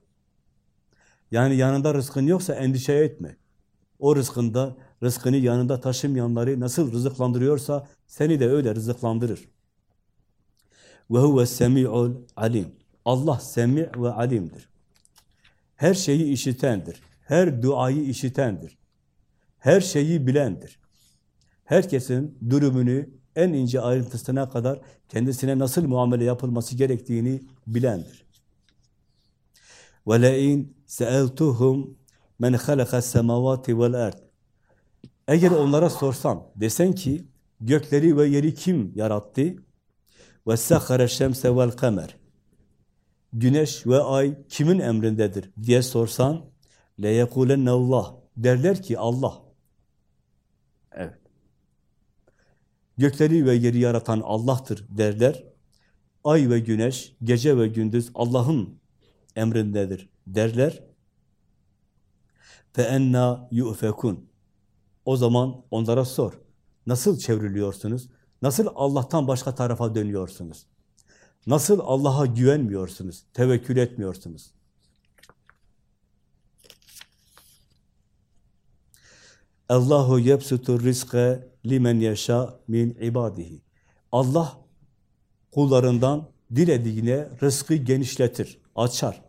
[SPEAKER 1] Yani yanında rızkın yoksa endişe etme. O rızkında, rızkını yanında taşımayanları nasıl rızıklandırıyorsa seni de öyle rızıklandırır. Ve huve semi'ul alim. Allah semi ve alimdir. Her şeyi işitendir. Her duayı işitendir. Her şeyi bilendir. Herkesin durumunu en ince ayrıntısına kadar kendisine nasıl muamele yapılması gerektiğini bilendir. وَلَاِنْ سَأَلْتُهُمْ مَنْ خَلَقَ السَّمَوَاتِ وَالْاَرْضِ Eğer onlara sorsam, desen ki, gökleri ve yeri kim yarattı? وَسَّخَرَ الشَّمْسَ وَالْقَمَرِ güneş ve ay kimin emrindedir diye sorsan le Allah derler ki Allah. Evet. Gökleri ve yeri yaratan Allah'tır derler. Ay ve güneş gece ve gündüz Allah'ın emrindedir derler. Fe enna yu'fekun. O zaman onlara sor. Nasıl çevriliyorsunuz? Nasıl Allah'tan başka tarafa dönüyorsunuz? Nasıl Allah'a güvenmiyorsunuz? Tevekkül etmiyorsunuz? Allahu yebsutur rizqe limen yaşa min ibadihi. Allah kullarından dilediğine rızkı genişletir, açar.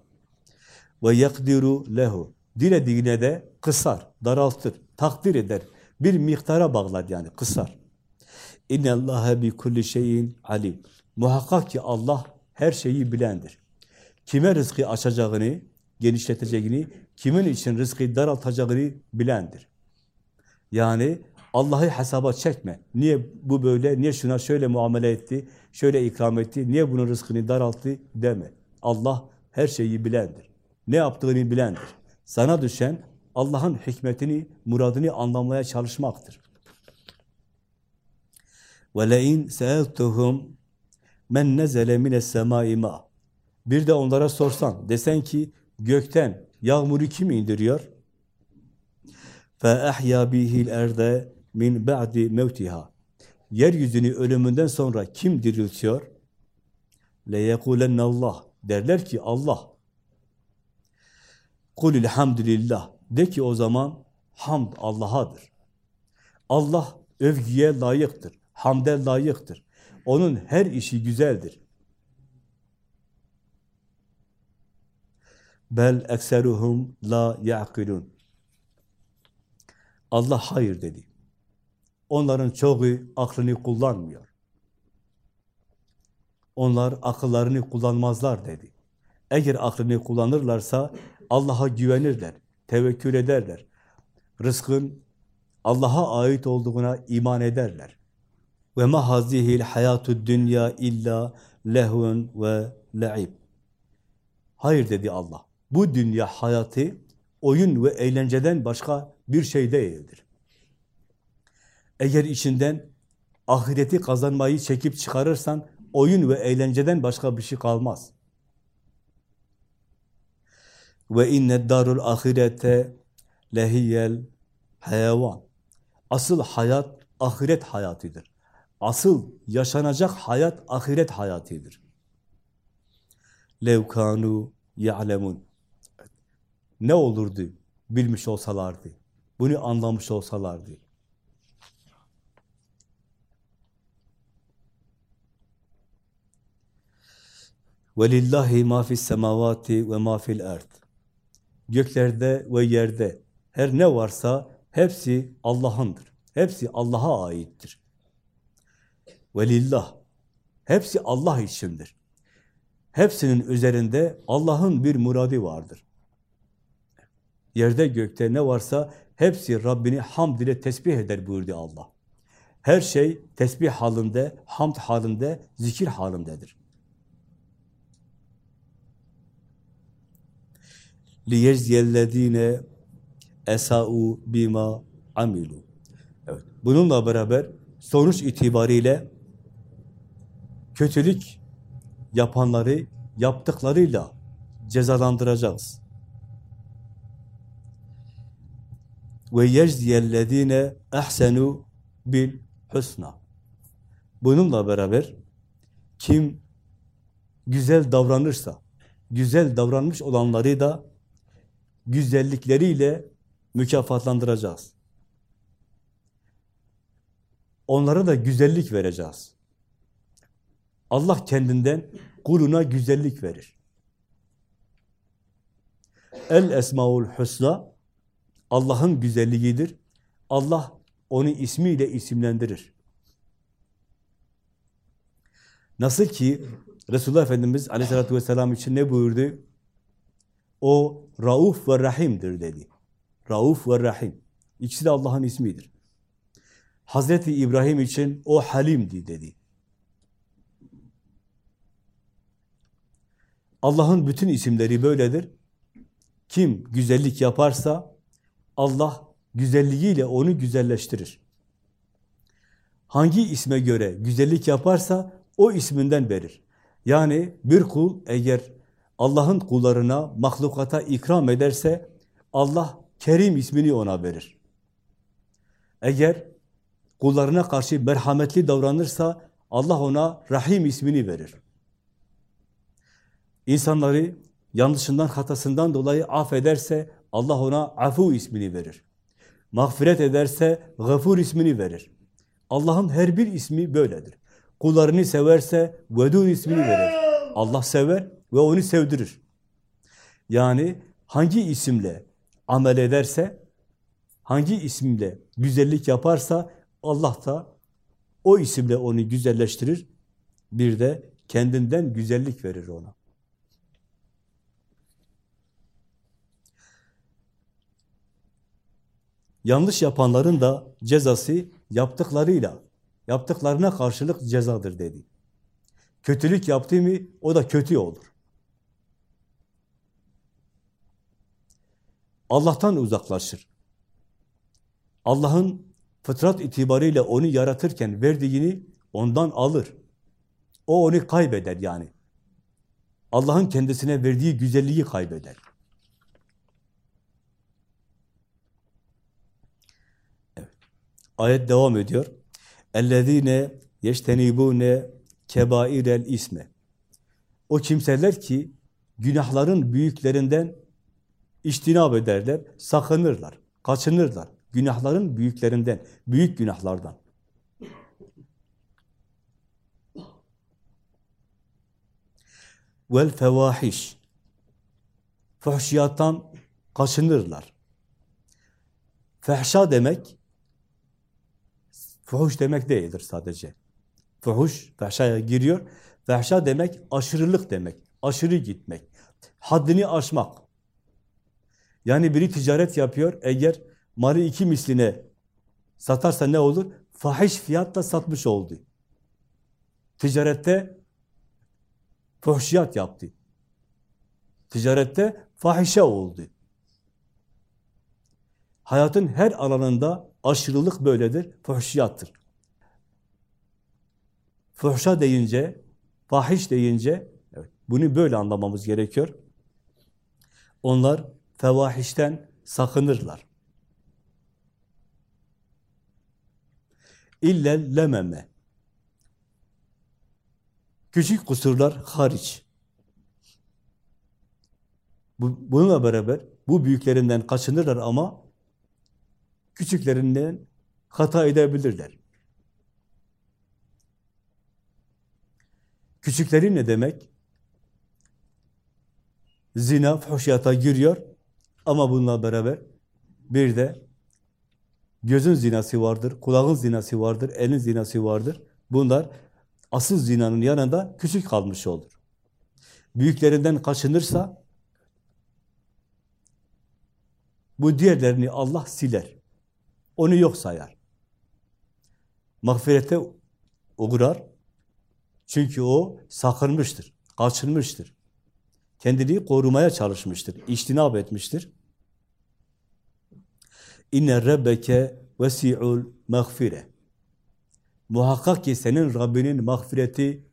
[SPEAKER 1] Ve yakdiru lehu. Dilediğine de kısar, daraltır, takdir eder. Bir miktara bağlar yani, kısar. İnne Allahe bi kulli şeyin alim. Muhakkak ki Allah her şeyi bilendir. Kime rızkı açacağını, genişleteceğini, kimin için rızkı daraltacağını bilendir. Yani Allah'ı hesaba çekme. Niye bu böyle, niye şuna şöyle muamele etti, şöyle ikram etti, niye bunun rızkını daralttı deme. Allah her şeyi bilendir. Ne yaptığını bilendir. Sana düşen Allah'ın hikmetini, muradını anlamaya çalışmaktır. وَلَاِنْ سَأَلْتُهُمْ men nezele mines semai ma. Bir de onlara sorsan, desen ki gökten yağmuru kim indiriyor? Fe ahya bihil erde min ba'di mevtiha. Yeryüzünü ölümünden sonra kim diriltiyor? Le Allah. Derler ki Allah. Kul ilhamdülillah. De ki o zaman hamd Allah'adır. Allah övgüye layıktır. Hamde layıktır. Onun her işi güzeldir. Bel ekseruhum la ya'kilun. Allah hayır dedi. Onların çoğu aklını kullanmıyor. Onlar akıllarını kullanmazlar dedi. Eğer aklını kullanırlarsa Allah'a güvenirler, tevekkül ederler. Rızkın Allah'a ait olduğuna iman ederler. Ve ma hazihil hayatud dünya illa lehun ve la'ib. Hayır dedi Allah. Bu dünya hayatı oyun ve eğlenceden başka bir şey değildir. Eğer içinden ahireti kazanmayı çekip çıkarırsan oyun ve eğlenceden başka bir şey kalmaz. Ve inne darul ahirete lehiyel hayvan. Asıl hayat ahiret hayatıdır. Asıl yaşanacak hayat ahiret hayatıdır. Levkanu ya'lemun. Ne olurdu bilmiş olsalardı. Bunu anlamış olsalardı. Velillahi ma fis semavati ve ma fil ard. Göklerde ve yerde her ne varsa hepsi Allah'ındır. Hepsi Allah'a aittir velillah. Hepsi Allah içindir. Hepsinin üzerinde Allah'ın bir muradi vardır. Yerde gökte ne varsa hepsi Rabbini hamd ile tesbih eder buyurdu Allah. Her şey tesbih halinde, hamd halinde, zikir halindedir. liyecziyellezine esau bima amilu. Evet. Bununla beraber sonuç itibariyle kötülük yapanları yaptıklarıyla cezalandıracağız. Ve yecziyellezine ahsenu bil husna. Bununla beraber kim güzel davranırsa, güzel davranmış olanları da güzellikleriyle mükafatlandıracağız. Onlara da güzellik vereceğiz. Allah kendinden kuluna güzellik verir. El esmaul husna Allah'ın güzelliğidir. Allah onu ismiyle isimlendirir. Nasıl ki Resulullah Efendimiz aleyhissalatü vesselam için ne buyurdu? O Rauf ve Rahim'dir dedi. Rauf ve Rahim. İkisi de Allah'ın ismidir. Hazreti İbrahim için o Halim'di dedi. Allah'ın bütün isimleri böyledir. Kim güzellik yaparsa Allah güzelliğiyle onu güzelleştirir. Hangi isme göre güzellik yaparsa o isminden verir. Yani bir kul eğer Allah'ın kullarına, mahlukata ikram ederse Allah Kerim ismini ona verir. Eğer kullarına karşı merhametli davranırsa Allah ona Rahim ismini verir. İnsanları yanlışından, hatasından dolayı affederse Allah ona Afu ismini verir. Mağfiret ederse Gafur ismini verir. Allah'ın her bir ismi böyledir. Kullarını severse Vedud ismini verir. Allah sever ve onu sevdirir. Yani hangi isimle amel ederse, hangi isimle güzellik yaparsa Allah da o isimle onu güzelleştirir. Bir de kendinden güzellik verir ona. Yanlış yapanların da cezası yaptıklarıyla, yaptıklarına karşılık cezadır dedi. Kötülük yaptı mı o da kötü olur. Allah'tan uzaklaşır. Allah'ın fıtrat itibariyle onu yaratırken verdiğini ondan alır. O onu kaybeder yani. Allah'ın kendisine verdiği güzelliği kaybeder. Ayet devam ediyor. اَلَّذ۪ينَ يَجْتَنِبُونَ كَبَائِرَ الْاِسْمَ O kimseler ki günahların büyüklerinden iştinab ederler, sakınırlar, kaçınırlar. Günahların büyüklerinden, büyük günahlardan. Vel fevahiş. Fuhşiyattan kaçınırlar. Fehşa demek, fuhuş demek değildir sadece. Fuhuş, fehşaya giriyor. Fehşa demek aşırılık demek, aşırı gitmek, haddini aşmak. Yani biri ticaret yapıyor, eğer malı iki misline satarsa ne olur? Fahiş fiyatla satmış oldu. Ticarette fuhşiyat yaptı. Ticarette fahişe oldu. Hayatın her alanında aşırılık böyledir, fuhşiyattır. Fuhşa deyince, fahiş deyince, evet, bunu böyle anlamamız gerekiyor. Onlar fevahişten sakınırlar. İllel lememe. Küçük kusurlar hariç. Bu, bununla beraber bu büyüklerinden kaçınırlar ama küçüklerinden hata edebilirler. Küçükleri ne demek? Zina, fuhşiyata giriyor ama bununla beraber bir de gözün zinası vardır, kulağın zinası vardır, elin zinası vardır. Bunlar asıl zinanın yanında küçük kalmış olur. Büyüklerinden kaçınırsa bu diğerlerini Allah siler. Onu yok sayar. Mağfirete uğrar. Çünkü o sakınmıştır, kaçınmıştır. Kendini korumaya çalışmıştır, iştinab etmiştir. İnne rabbeke vesi'ul mağfire. Muhakkak ki senin Rabbinin mağfireti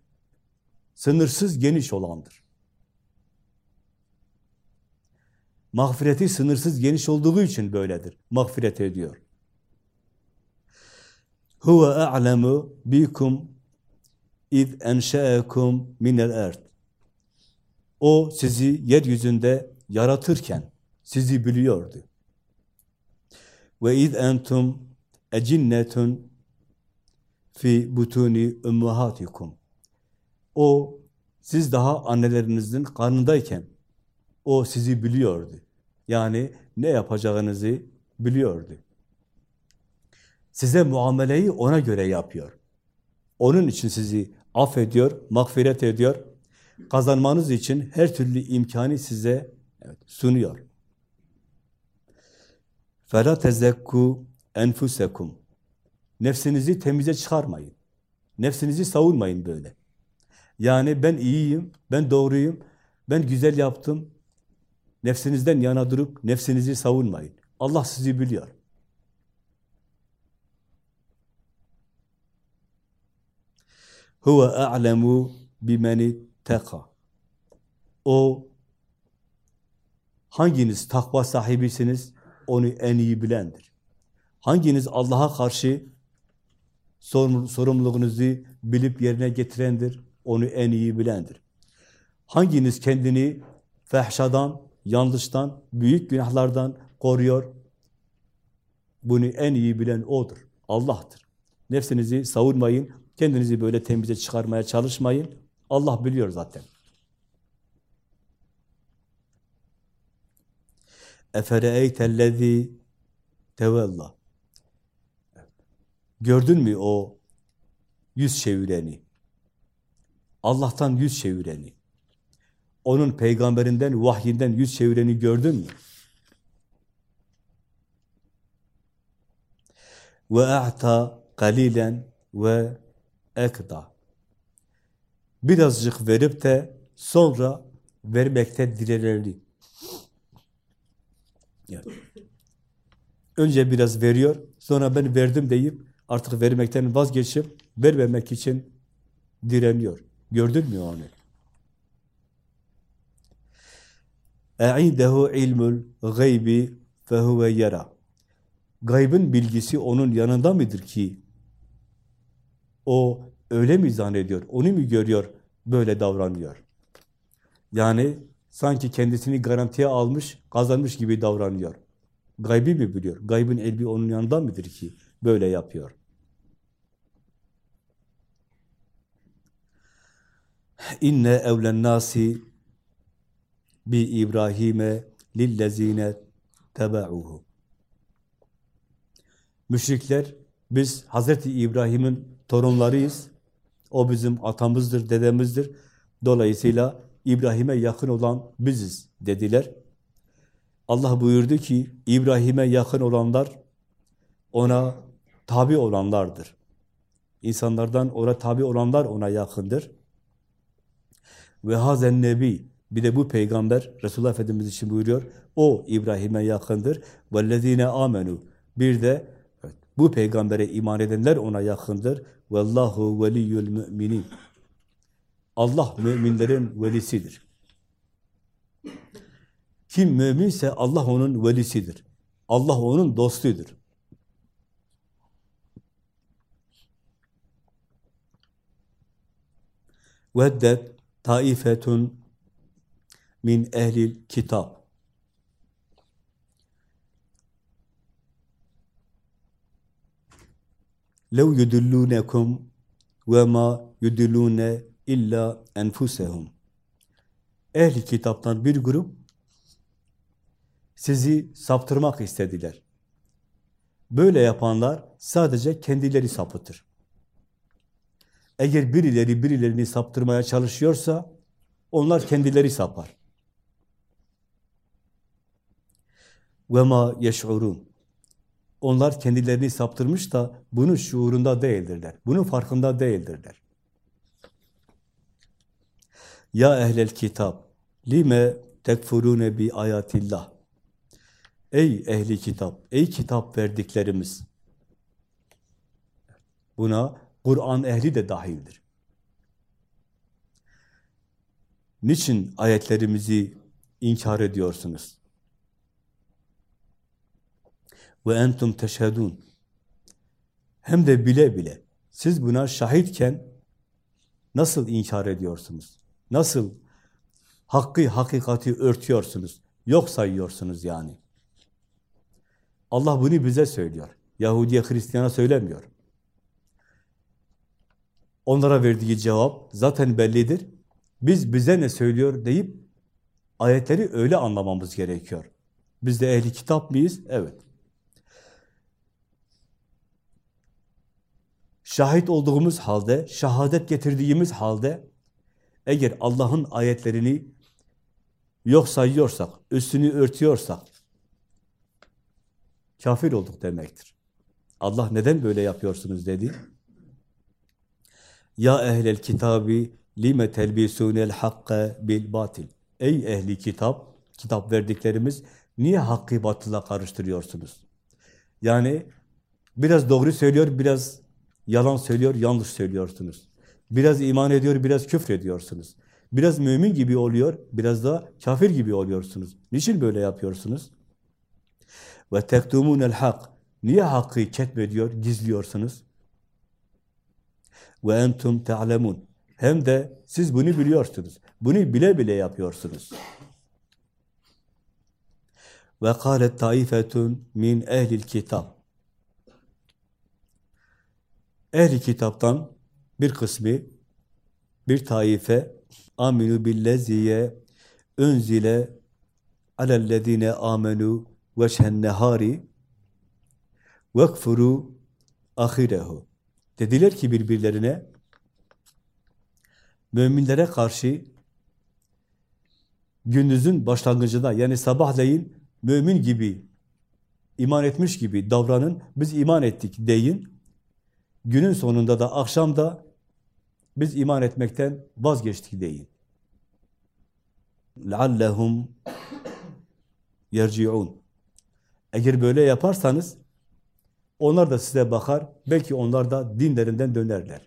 [SPEAKER 1] sınırsız geniş olandır. Mağfireti sınırsız geniş olduğu için böyledir. Mağfiret ediyor. Huve a'lemu bikum iz enşe'ekum minel erd. O sizi yeryüzünde yaratırken sizi biliyordu. Ve iz entum ecinnetun fi butuni ummahatikum. O siz daha annelerinizin karnındayken o sizi biliyordu. Yani ne yapacağınızı biliyordu. Size muameleyi ona göre yapıyor. Onun için sizi affediyor, mağfiret ediyor. Kazanmanız için her türlü imkanı size evet, sunuyor. فَلَا تَزَكُّوا enfusekum. Nefsinizi temize çıkarmayın. Nefsinizi savunmayın böyle. Yani ben iyiyim, ben doğruyum, ben güzel yaptım. Nefsinizden yana durup nefsinizi savunmayın. Allah sizi biliyor. Huve a'lemu bimeni teka. O hanginiz takva sahibisiniz onu en iyi bilendir. Hanginiz Allah'a karşı sorumluluğunuzu bilip yerine getirendir, onu en iyi bilendir. Hanginiz kendini fehşadan, yanlıştan, büyük günahlardan koruyor, bunu en iyi bilen O'dur, Allah'tır. Nefsinizi savunmayın, kendinizi böyle temize çıkarmaya çalışmayın. Allah biliyor zaten. Efereeytellezî tevella. Gördün mü o yüz çevireni? Allah'tan yüz çevireni. Onun peygamberinden, vahyinden yüz çevireni gördün mü? Ve a'ta kalilen ve ekda. Birazcık verip de sonra vermekte dilelerli. Yani. Önce biraz veriyor, sonra ben verdim deyip artık vermekten vazgeçip vermemek için direniyor. Gördün mü onu? اَعِنْدَهُ ilmul gaybi fehuve yara. Gaybın bilgisi onun yanında mıdır ki o öyle mi zannediyor, onu mu görüyor, böyle davranıyor? Yani sanki kendisini garantiye almış, kazanmış gibi davranıyor. Gaybi mi biliyor? Gaybın elbi onun yanında mıdır ki böyle yapıyor? İnne evlen nasi bi İbrahim'e lillezine tebauhu. Müşrikler biz Hazreti İbrahim'in torunlarıyız. O bizim atamızdır, dedemizdir. Dolayısıyla İbrahim'e yakın olan biziz dediler. Allah buyurdu ki İbrahim'e yakın olanlar ona tabi olanlardır. İnsanlardan ona tabi olanlar ona yakındır. Ve hazen nebi bir de bu peygamber Resulullah Efendimiz için buyuruyor. O İbrahim'e yakındır. Vellezine amenu. Bir de bu peygambere iman edenler ona yakındır. Vallahu veliyyul müminin. Allah müminlerin velisidir. Kim müminse Allah onun velisidir. Allah onun dostudur. Veddet taifetun min ehlil kitab. Yudullunekum ve ma yudullune illa enfusehum. Ehli kitaptan bir grup sizi saptırmak istediler. Böyle yapanlar sadece kendileri sapıtır. Eğer birileri birilerini saptırmaya çalışıyorsa onlar kendileri sapar. Ma yeş'urun. Onlar kendilerini saptırmış da bunun şuurunda değildirler. Bunun farkında değildirler. Ya ehlel kitap lime tekfurune bi ayatillah. Ey ehli kitap, ey kitap verdiklerimiz. Buna Kur'an ehli de dahildir. Niçin ayetlerimizi inkar ediyorsunuz? Ve entum teşhedun. Hem de bile bile. Siz buna şahitken nasıl inkar ediyorsunuz? Nasıl hakkı, hakikati örtüyorsunuz? Yok sayıyorsunuz yani. Allah bunu bize söylüyor. Yahudiye, Hristiyana söylemiyor. Onlara verdiği cevap zaten bellidir. Biz bize ne söylüyor deyip ayetleri öyle anlamamız gerekiyor. Biz de ehli kitap mıyız? Evet. Şahit olduğumuz halde, şehadet getirdiğimiz halde eğer Allah'ın ayetlerini yok sayıyorsak, üstünü örtüyorsak kafir olduk demektir. Allah neden böyle yapıyorsunuz dedi. Ya ehlel kitabi lime telbisunel hakka bil batil. Ey ehli kitap, kitap verdiklerimiz niye hakkı batıla karıştırıyorsunuz? Yani biraz doğru söylüyor, biraz yalan söylüyor, yanlış söylüyorsunuz. Biraz iman ediyor, biraz küfür ediyorsunuz. Biraz mümin gibi oluyor, biraz da kafir gibi oluyorsunuz. Niçin böyle yapıyorsunuz? Ve tektumunel hak. Niye hakkı ketmediyor, gizliyorsunuz? Ve entum te'alemun. Hem de siz bunu biliyorsunuz. Bunu bile bile yapıyorsunuz. Ve kâlet taifetun min ehlil kitap. Ehli kitaptan bir kısmı, bir taife aminu billeziye önzile alellezine amenu veşhen nehari vekfuru ahirehu. Dediler ki birbirlerine müminlere karşı gündüzün başlangıcında yani sabahleyin mümin gibi iman etmiş gibi davranın. Biz iman ettik deyin Günün sonunda da akşamda biz iman etmekten vazgeçtik deyin. لَعَلَّهُمْ يَرْجِعُونَ Eğer böyle yaparsanız onlar da size bakar, belki onlar da dinlerinden dönerler.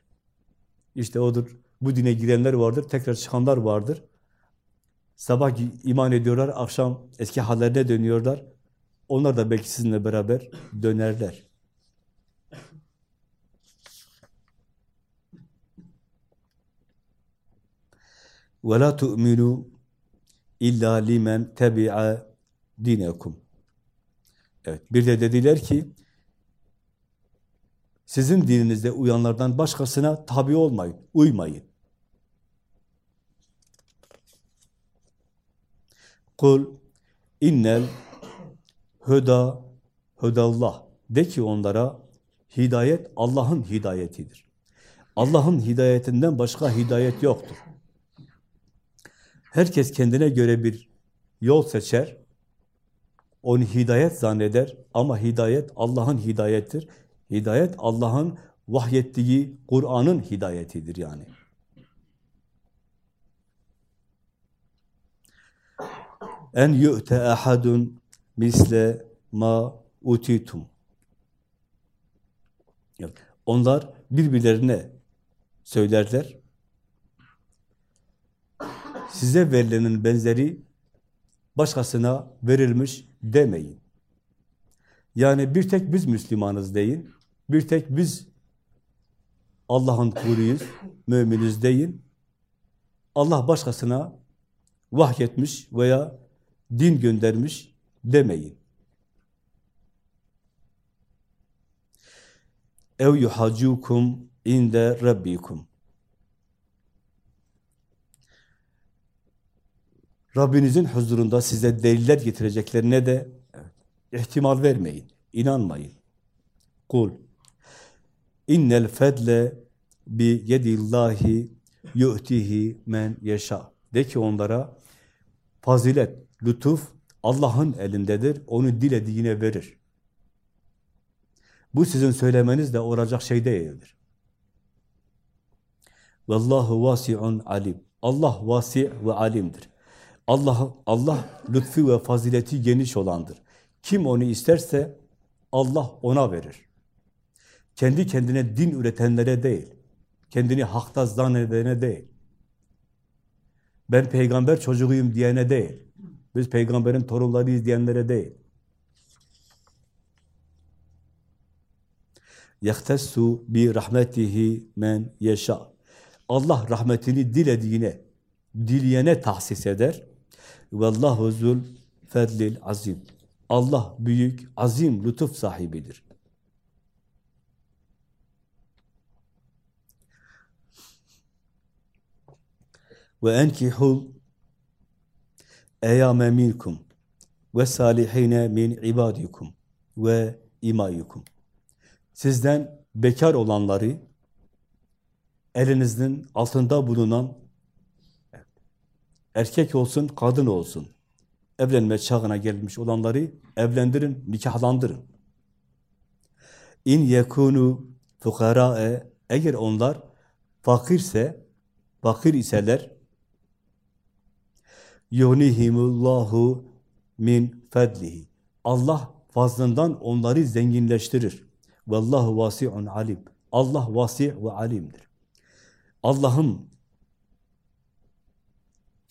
[SPEAKER 1] İşte odur, bu dine girenler vardır, tekrar çıkanlar vardır. Sabah iman ediyorlar, akşam eski hallerine dönüyorlar. Onlar da belki sizinle beraber dönerler. وَلَا تُؤْمِنُوا اِلَّا لِمَنْ تَبِعَ دِينَكُمْ Evet, bir de dediler ki, sizin dininizde uyanlardan başkasına tabi olmayın, uymayın. Kul innel huda hudallah. De ki onlara hidayet Allah'ın hidayetidir. Allah'ın hidayetinden başka hidayet yoktur. Herkes kendine göre bir yol seçer, onu hidayet zanneder ama hidayet Allah'ın hidayettir. Hidayet Allah'ın vahyettiği Kur'an'ın hidayetidir yani. En yu'te ahadun misle ma utitum. Onlar birbirlerine söylerler. Size verilenin benzeri başkasına verilmiş demeyin. Yani bir tek biz Müslümanız deyin. Bir tek biz Allah'ın kuluyuz, müminiz deyin. Allah başkasına vahyetmiş veya din göndermiş demeyin. Ev yuhacukum inde rabbikum. Rabbinizin huzurunda size deliller getireceklerine de ihtimal vermeyin, inanmayın. Kul innel fedle bi yedillahi yu'tihi men yeşa. De ki onlara fazilet, lütuf Allah'ın elindedir. Onu dilediğine verir. Bu sizin söylemeniz de olacak şey değildir. Vallahu vasi'un alim. Allah vasi ve alimdir. Allah Allah lütfu ve fazileti geniş olandır. Kim onu isterse Allah ona verir. Kendi kendine din üretenlere değil, kendini hakta zannedene değil. Ben peygamber çocuğuyum diyene değil. Biz peygamberin torunlarıyız diyenlere değil. يَخْتَسُّ بِرَحْمَتِهِ men yeşa. Allah rahmetini dilediğine, dileyene tahsis eder. Vallahu zul fedlil azim. Allah büyük, azim, lütuf sahibidir. ve enkihul eyame minkum ve salihine min ibadikum ve imayukum. Sizden bekar olanları, elinizin altında bulunan erkek olsun, kadın olsun, evlenme çağına gelmiş olanları evlendirin, nikahlandırın. İn yekunu fukara'e eğer onlar fakirse, fakir iseler yunihimullahu min fedlihi. Allah fazlından onları zenginleştirir. Vallahu vasi'un alim. Allah vasi ve alimdir. Allah'ın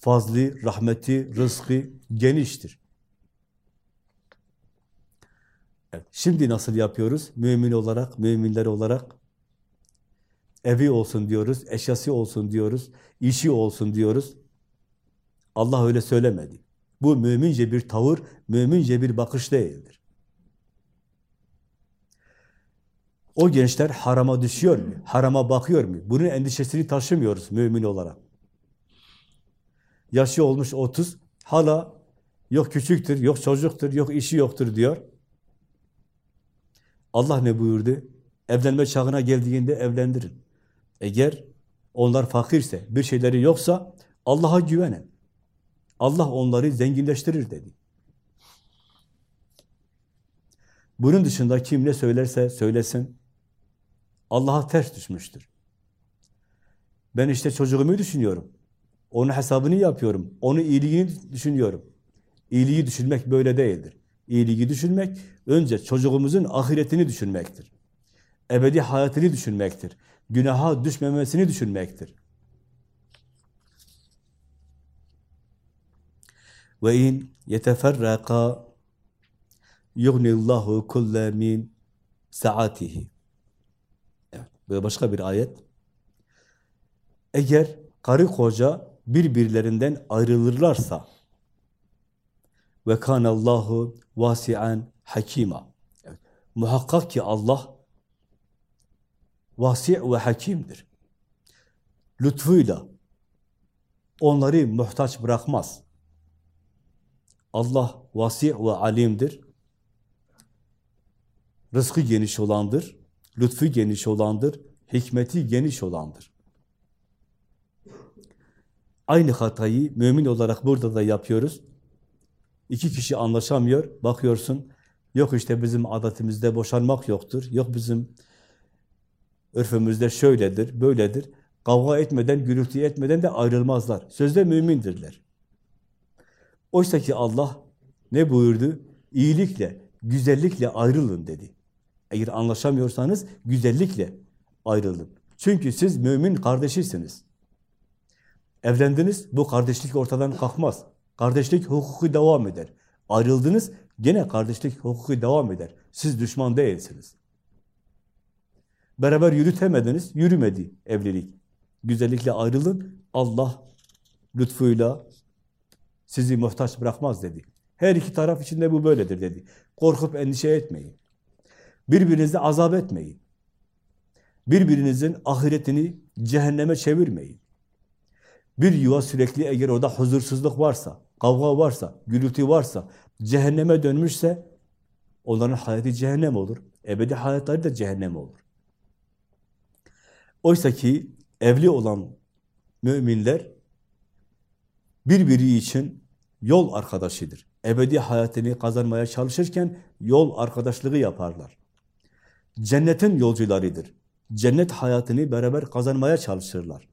[SPEAKER 1] fazlı, rahmeti, rızkı geniştir. Evet, şimdi nasıl yapıyoruz? Mümin olarak, müminler olarak evi olsun diyoruz, eşyası olsun diyoruz, işi olsun diyoruz. Allah öyle söylemedi. Bu mümince bir tavır, mümince bir bakış değildir. O gençler harama düşüyor mu? Harama bakıyor mu? Bunun endişesini taşımıyoruz mümin olarak. Yaşı olmuş 30, hala yok küçüktür, yok çocuktur, yok işi yoktur diyor. Allah ne buyurdu? Evlenme çağına geldiğinde evlendirin. Eğer onlar fakirse, bir şeyleri yoksa Allah'a güvenin. Allah onları zenginleştirir dedi. Bunun dışında kim ne söylerse söylesin, Allah'a ters düşmüştür. Ben işte çocuğumu düşünüyorum. Onun hesabını yapıyorum. Onun iyiliğini düşünüyorum. İyiliği düşünmek böyle değildir. İyiliği düşünmek, önce çocuğumuzun ahiretini düşünmektir. Ebedi hayatını düşünmektir. Günaha düşmemesini düşünmektir. Ve in yeteferraka yugnillahu kulle min saatihi. Evet, böyle başka bir ayet. Eğer karı koca birbirlerinden ayrılırlarsa ve kanallahu vasi'an hakima. Evet, muhakkak ki Allah vasi' ve hakimdir. Lütfuyla onları muhtaç bırakmaz. Allah vasi' ve alimdir. Rızkı geniş olandır, lütfu geniş olandır, hikmeti geniş olandır. Aynı hatayı mümin olarak burada da yapıyoruz. İki kişi anlaşamıyor, bakıyorsun, yok işte bizim adetimizde boşanmak yoktur, yok bizim örfümüzde şöyledir, böyledir. Kavga etmeden, gürültü etmeden de ayrılmazlar. Sözde mümindirler. Oysa ki Allah ne buyurdu? İyilikle, güzellikle ayrılın dedi. Eğer anlaşamıyorsanız güzellikle ayrılın. Çünkü siz mümin kardeşisiniz. Evlendiniz, bu kardeşlik ortadan kalkmaz. Kardeşlik hukuku devam eder. Ayrıldınız, gene kardeşlik hukuku devam eder. Siz düşman değilsiniz. Beraber yürütemediniz, yürümedi evlilik. Güzellikle ayrılın, Allah lütfuyla sizi muhtaç bırakmaz dedi. Her iki taraf için de bu böyledir dedi. Korkup endişe etmeyin. Birbirinizi azap etmeyin. Birbirinizin ahiretini cehenneme çevirmeyin. Bir yuva sürekli eğer orada huzursuzluk varsa, kavga varsa, gürültü varsa, cehenneme dönmüşse onların hayatı cehennem olur. Ebedi hayatları da cehennem olur. Oysa ki evli olan müminler birbiri için yol arkadaşıdır. Ebedi hayatını kazanmaya çalışırken yol arkadaşlığı yaparlar. Cennetin yolcularıdır. Cennet hayatını beraber kazanmaya çalışırlar.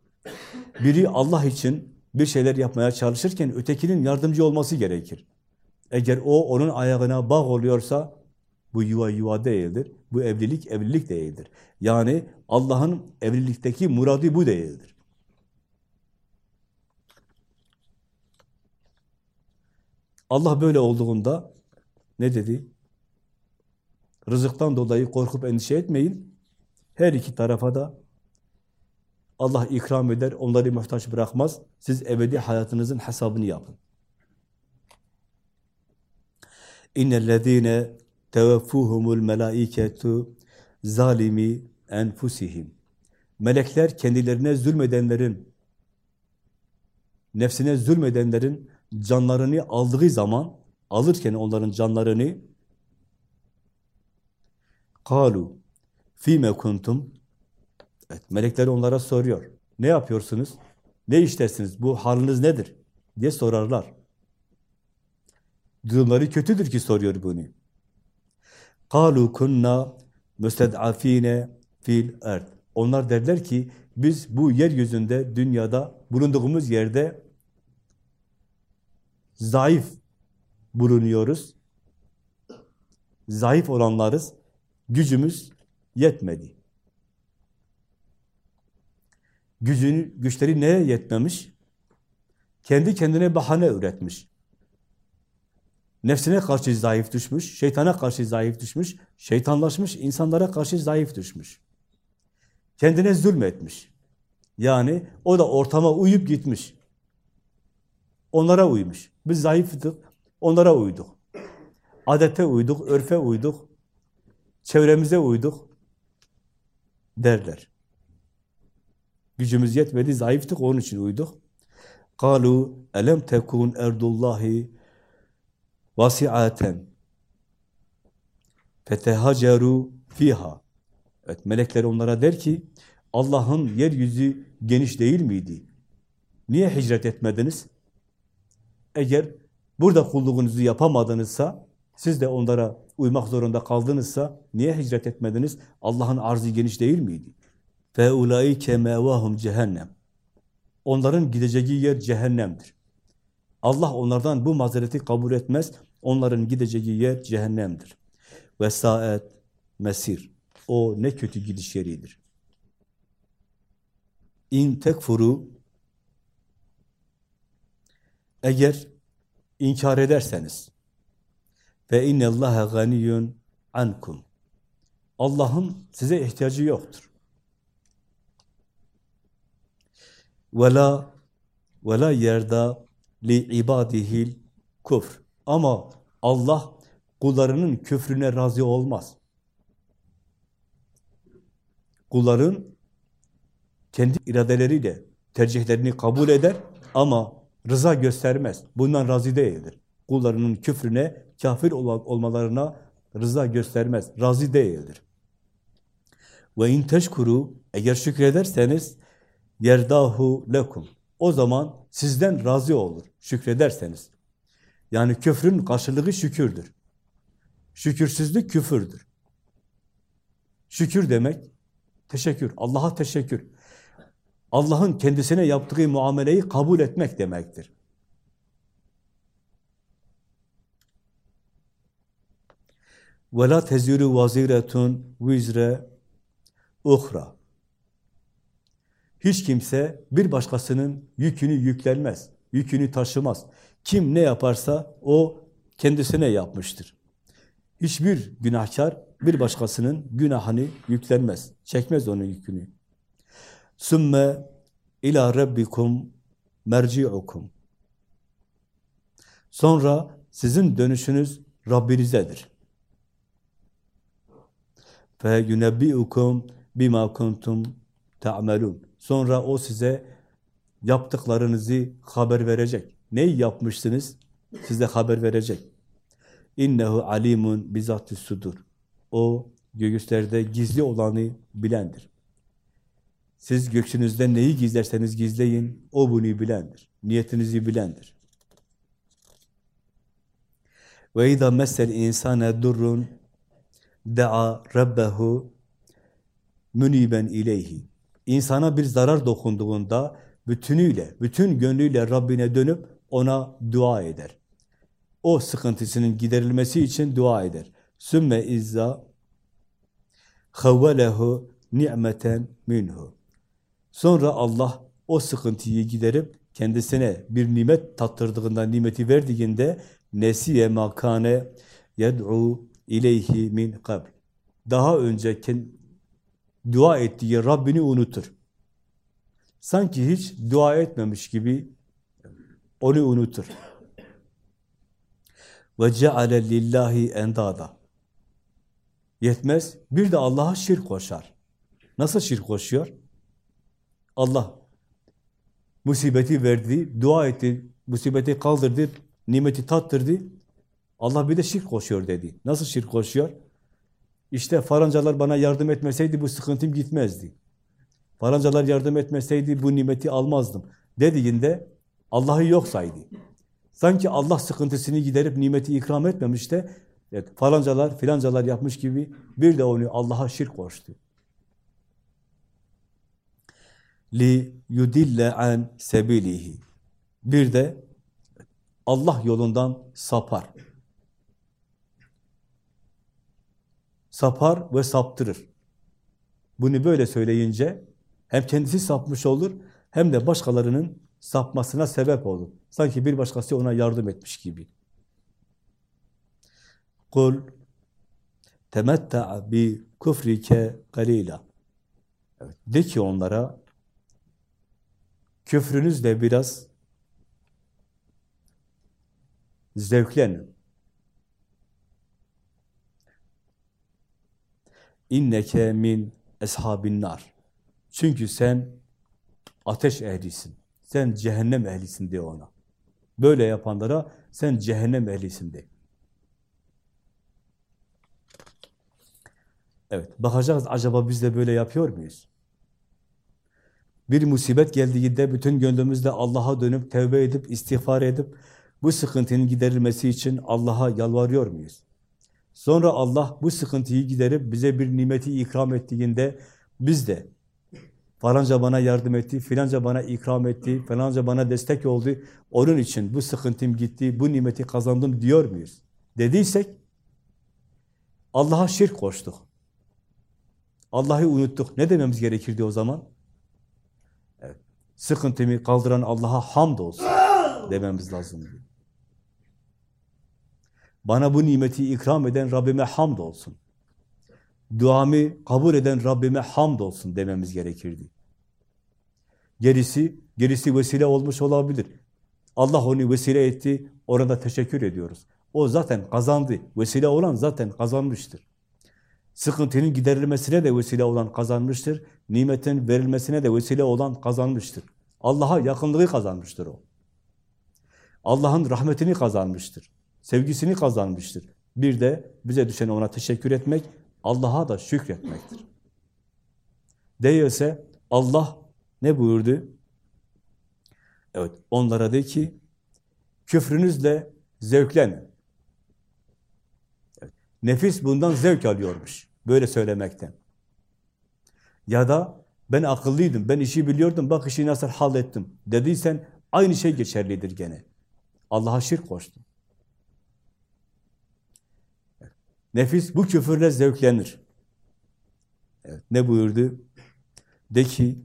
[SPEAKER 1] Biri Allah için bir şeyler yapmaya çalışırken ötekinin yardımcı olması gerekir. Eğer o onun ayağına bağ oluyorsa bu yuva yuva değildir. Bu evlilik evlilik değildir. Yani Allah'ın evlilikteki muradı bu değildir. Allah böyle olduğunda ne dedi? Rızıktan dolayı korkup endişe etmeyin. Her iki tarafa da Allah ikram eder, onları muhtaç bırakmaz. Siz ebedi hayatınızın hesabını yapın. İnnellezîne teveffuhumul melâiketu zalimi enfusihim. Melekler kendilerine zulmedenlerin nefsine zulmedenlerin canlarını aldığı zaman, alırken onların canlarını kalu fime kuntum evet, melekler onlara soruyor. Ne yapıyorsunuz? Ne iştesiniz? Bu haliniz nedir? diye sorarlar. Durumları kötüdür ki soruyor bunu. Kalu kunna müsted'afine fil erd. Onlar derler ki biz bu yeryüzünde, dünyada, bulunduğumuz yerde zayıf bulunuyoruz. Zayıf olanlarız. Gücümüz yetmedi. Gücünü, güçleri neye yetmemiş? Kendi kendine bahane üretmiş. Nefsine karşı zayıf düşmüş, şeytana karşı zayıf düşmüş, şeytanlaşmış, insanlara karşı zayıf düşmüş. Kendine zulmetmiş. Yani o da ortama uyup gitmiş. Onlara uymuş. Biz zayıftık, onlara uyduk. Adete uyduk, örfe uyduk, çevremize uyduk derler. Gücümüz yetmedi, zayıftık, onun için uyduk. Kalu elem tekun erdullahi vasiaten fetehaceru fiha. Evet, melekler onlara der ki, Allah'ın yeryüzü geniş değil miydi? Niye hicret etmediniz? Eğer burada kulluğunuzu yapamadınızsa, siz de onlara uymak zorunda kaldınızsa, niye hicret etmediniz? Allah'ın arzı geniş değil miydi? Fe ulaike mevahum cehennem. Onların gideceği yer cehennemdir. Allah onlardan bu mazereti kabul etmez. Onların gideceği yer cehennemdir. Ve saat mesir. O ne kötü gidiş yeridir. İn tekfuru eğer inkar ederseniz ve innallaha ganiyun ankum. Allah'ın size ihtiyacı yoktur. Vela yerda li ibadihil kufr. Ama Allah kullarının küfrüne razı olmaz. Kulların kendi iradeleriyle tercihlerini kabul eder ama rıza göstermez. Bundan razı değildir. Kullarının küfrüne, kafir olmalarına rıza göstermez. Razı değildir. Ve in eğer şükrederseniz yerdahu lekum. O zaman sizden razı olur. Şükrederseniz. Yani küfrün karşılığı şükürdür. Şükürsüzlük küfürdür. Şükür demek teşekkür. Allah'a teşekkür. Allah'ın kendisine yaptığı muameleyi kabul etmek demektir. وَلَا تَزِيرُ وَزِيرَةٌ وِزْرَ uhra. Hiç kimse bir başkasının yükünü yüklenmez, yükünü taşımaz. Kim ne yaparsa o kendisine yapmıştır. Hiçbir günahkar bir başkasının günahını yüklenmez, çekmez onun yükünü. Sümme ila rabbikum merci'ukum. Sonra sizin dönüşünüz Rabbinizedir. Fe yunebbi'ukum bima kuntum ta'melun. Sonra o size yaptıklarınızı haber verecek. Neyi yapmışsınız? Size haber verecek. İnnehu alimun bizatü sudur. O göğüslerde gizli olanı bilendir. Siz göksünüzde neyi gizlerseniz gizleyin, o bunu bilendir. Niyetinizi bilendir. Ve izâ messel insâne durrun da'a rabbehu müniben ileyhi. İnsana bir zarar dokunduğunda bütünüyle, bütün gönlüyle Rabbine dönüp ona dua eder. O sıkıntısının giderilmesi için dua eder. Sümme izza havvelehu ni'meten minhu. Sonra Allah o sıkıntıyı giderip kendisine bir nimet tattırdığında, nimeti verdiğinde nesiye makane yed'u ileyhi min kabl. Daha önce dua ettiği Rabbini unutur. Sanki hiç dua etmemiş gibi onu unutur. Ve ceale lillahi endada. Yetmez, bir de Allah'a şirk koşar. Nasıl şirk koşuyor? Allah musibeti verdi, dua etti, musibeti kaldırdı, nimeti tattırdı. Allah bir de şirk koşuyor dedi. Nasıl şirk koşuyor? İşte farancalar bana yardım etmeseydi bu sıkıntım gitmezdi. Farancalar yardım etmeseydi bu nimeti almazdım. Dediğinde Allah'ı yok saydı. Sanki Allah sıkıntısını giderip nimeti ikram etmemiş de evet, falancalar filancalar yapmış gibi bir de onu Allah'a şirk koştu. Li yudille an sebilihi. Bir de Allah yolundan sapar. Sapar ve saptırır. Bunu böyle söyleyince hem kendisi sapmış olur hem de başkalarının sapmasına sebep olur. Sanki bir başkası ona yardım etmiş gibi. Kul temetta bi kufrike qalila. Evet, de ki onlara küfrünüzle biraz zevklenin. İnneke min eshabin nar. Çünkü sen ateş ehlisin. Sen cehennem ehlisin de ona. Böyle yapanlara sen cehennem ehlisin de. Evet, bakacağız acaba biz de böyle yapıyor muyuz? Bir musibet geldiğinde bütün gönlümüzle Allah'a dönüp, tevbe edip, istiğfar edip, bu sıkıntının giderilmesi için Allah'a yalvarıyor muyuz? Sonra Allah bu sıkıntıyı giderip bize bir nimeti ikram ettiğinde biz de falanca bana yardım etti, filanca bana ikram etti, falanca bana destek oldu, onun için bu sıkıntım gitti, bu nimeti kazandım diyor muyuz? Dediysek Allah'a şirk koştuk. Allah'ı unuttuk. Ne dememiz gerekirdi o zaman? Evet. Sıkıntımı kaldıran Allah'a hamd olsun dememiz lazımdı. Bana bu nimeti ikram eden Rabbime hamd olsun. Duamı kabul eden Rabbime hamd olsun dememiz gerekirdi. Gerisi, gerisi vesile olmuş olabilir. Allah onu vesile etti, orada teşekkür ediyoruz. O zaten kazandı. Vesile olan zaten kazanmıştır. Sıkıntının giderilmesine de vesile olan kazanmıştır. Nimetin verilmesine de vesile olan kazanmıştır. Allah'a yakınlığı kazanmıştır o. Allah'ın rahmetini kazanmıştır. Sevgisini kazanmıştır. Bir de bize düşen ona teşekkür etmek, Allah'a da şükretmektir. Değilse Allah ne buyurdu? Evet, onlara de ki, küfrünüzle zevklenin. Evet, nefis bundan zevk alıyormuş, böyle söylemekten. Ya da ben akıllıydım, ben işi biliyordum, bak işi nasıl hallettim dediysen aynı şey geçerlidir gene. Allah'a şirk koştun. Nefis bu küfürle zevklenir. Evet, ne buyurdu? De ki,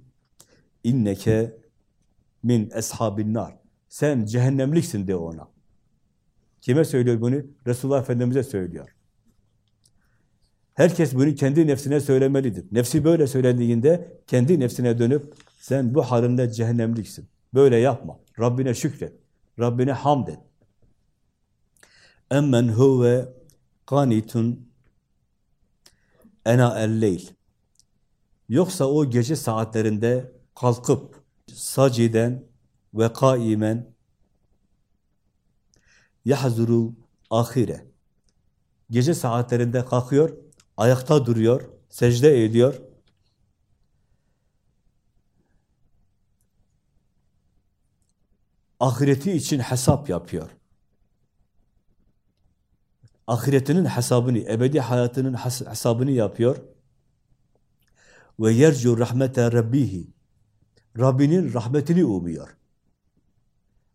[SPEAKER 1] inneke min eshabin nar. Sen cehennemliksin de ona. Kime söylüyor bunu? Resulullah Efendimiz'e söylüyor. Herkes bunu kendi nefsine söylemelidir. Nefsi böyle söylediğinde kendi nefsine dönüp sen bu halinde cehennemliksin. Böyle yapma. Rabbine şükret. Rabbine hamd et. Emmen huve kanitun ena el-leyl. Yoksa o gece saatlerinde kalkıp saciden ve kaimen yahzurul ahire. Gece saatlerinde kalkıyor, ayakta duruyor, secde ediyor. Ahireti için hesap yapıyor ahiretinin hesabını, ebedi hayatının hesabını yapıyor. Ve yercu rahmete rabbihi. Rabbinin rahmetini umuyor.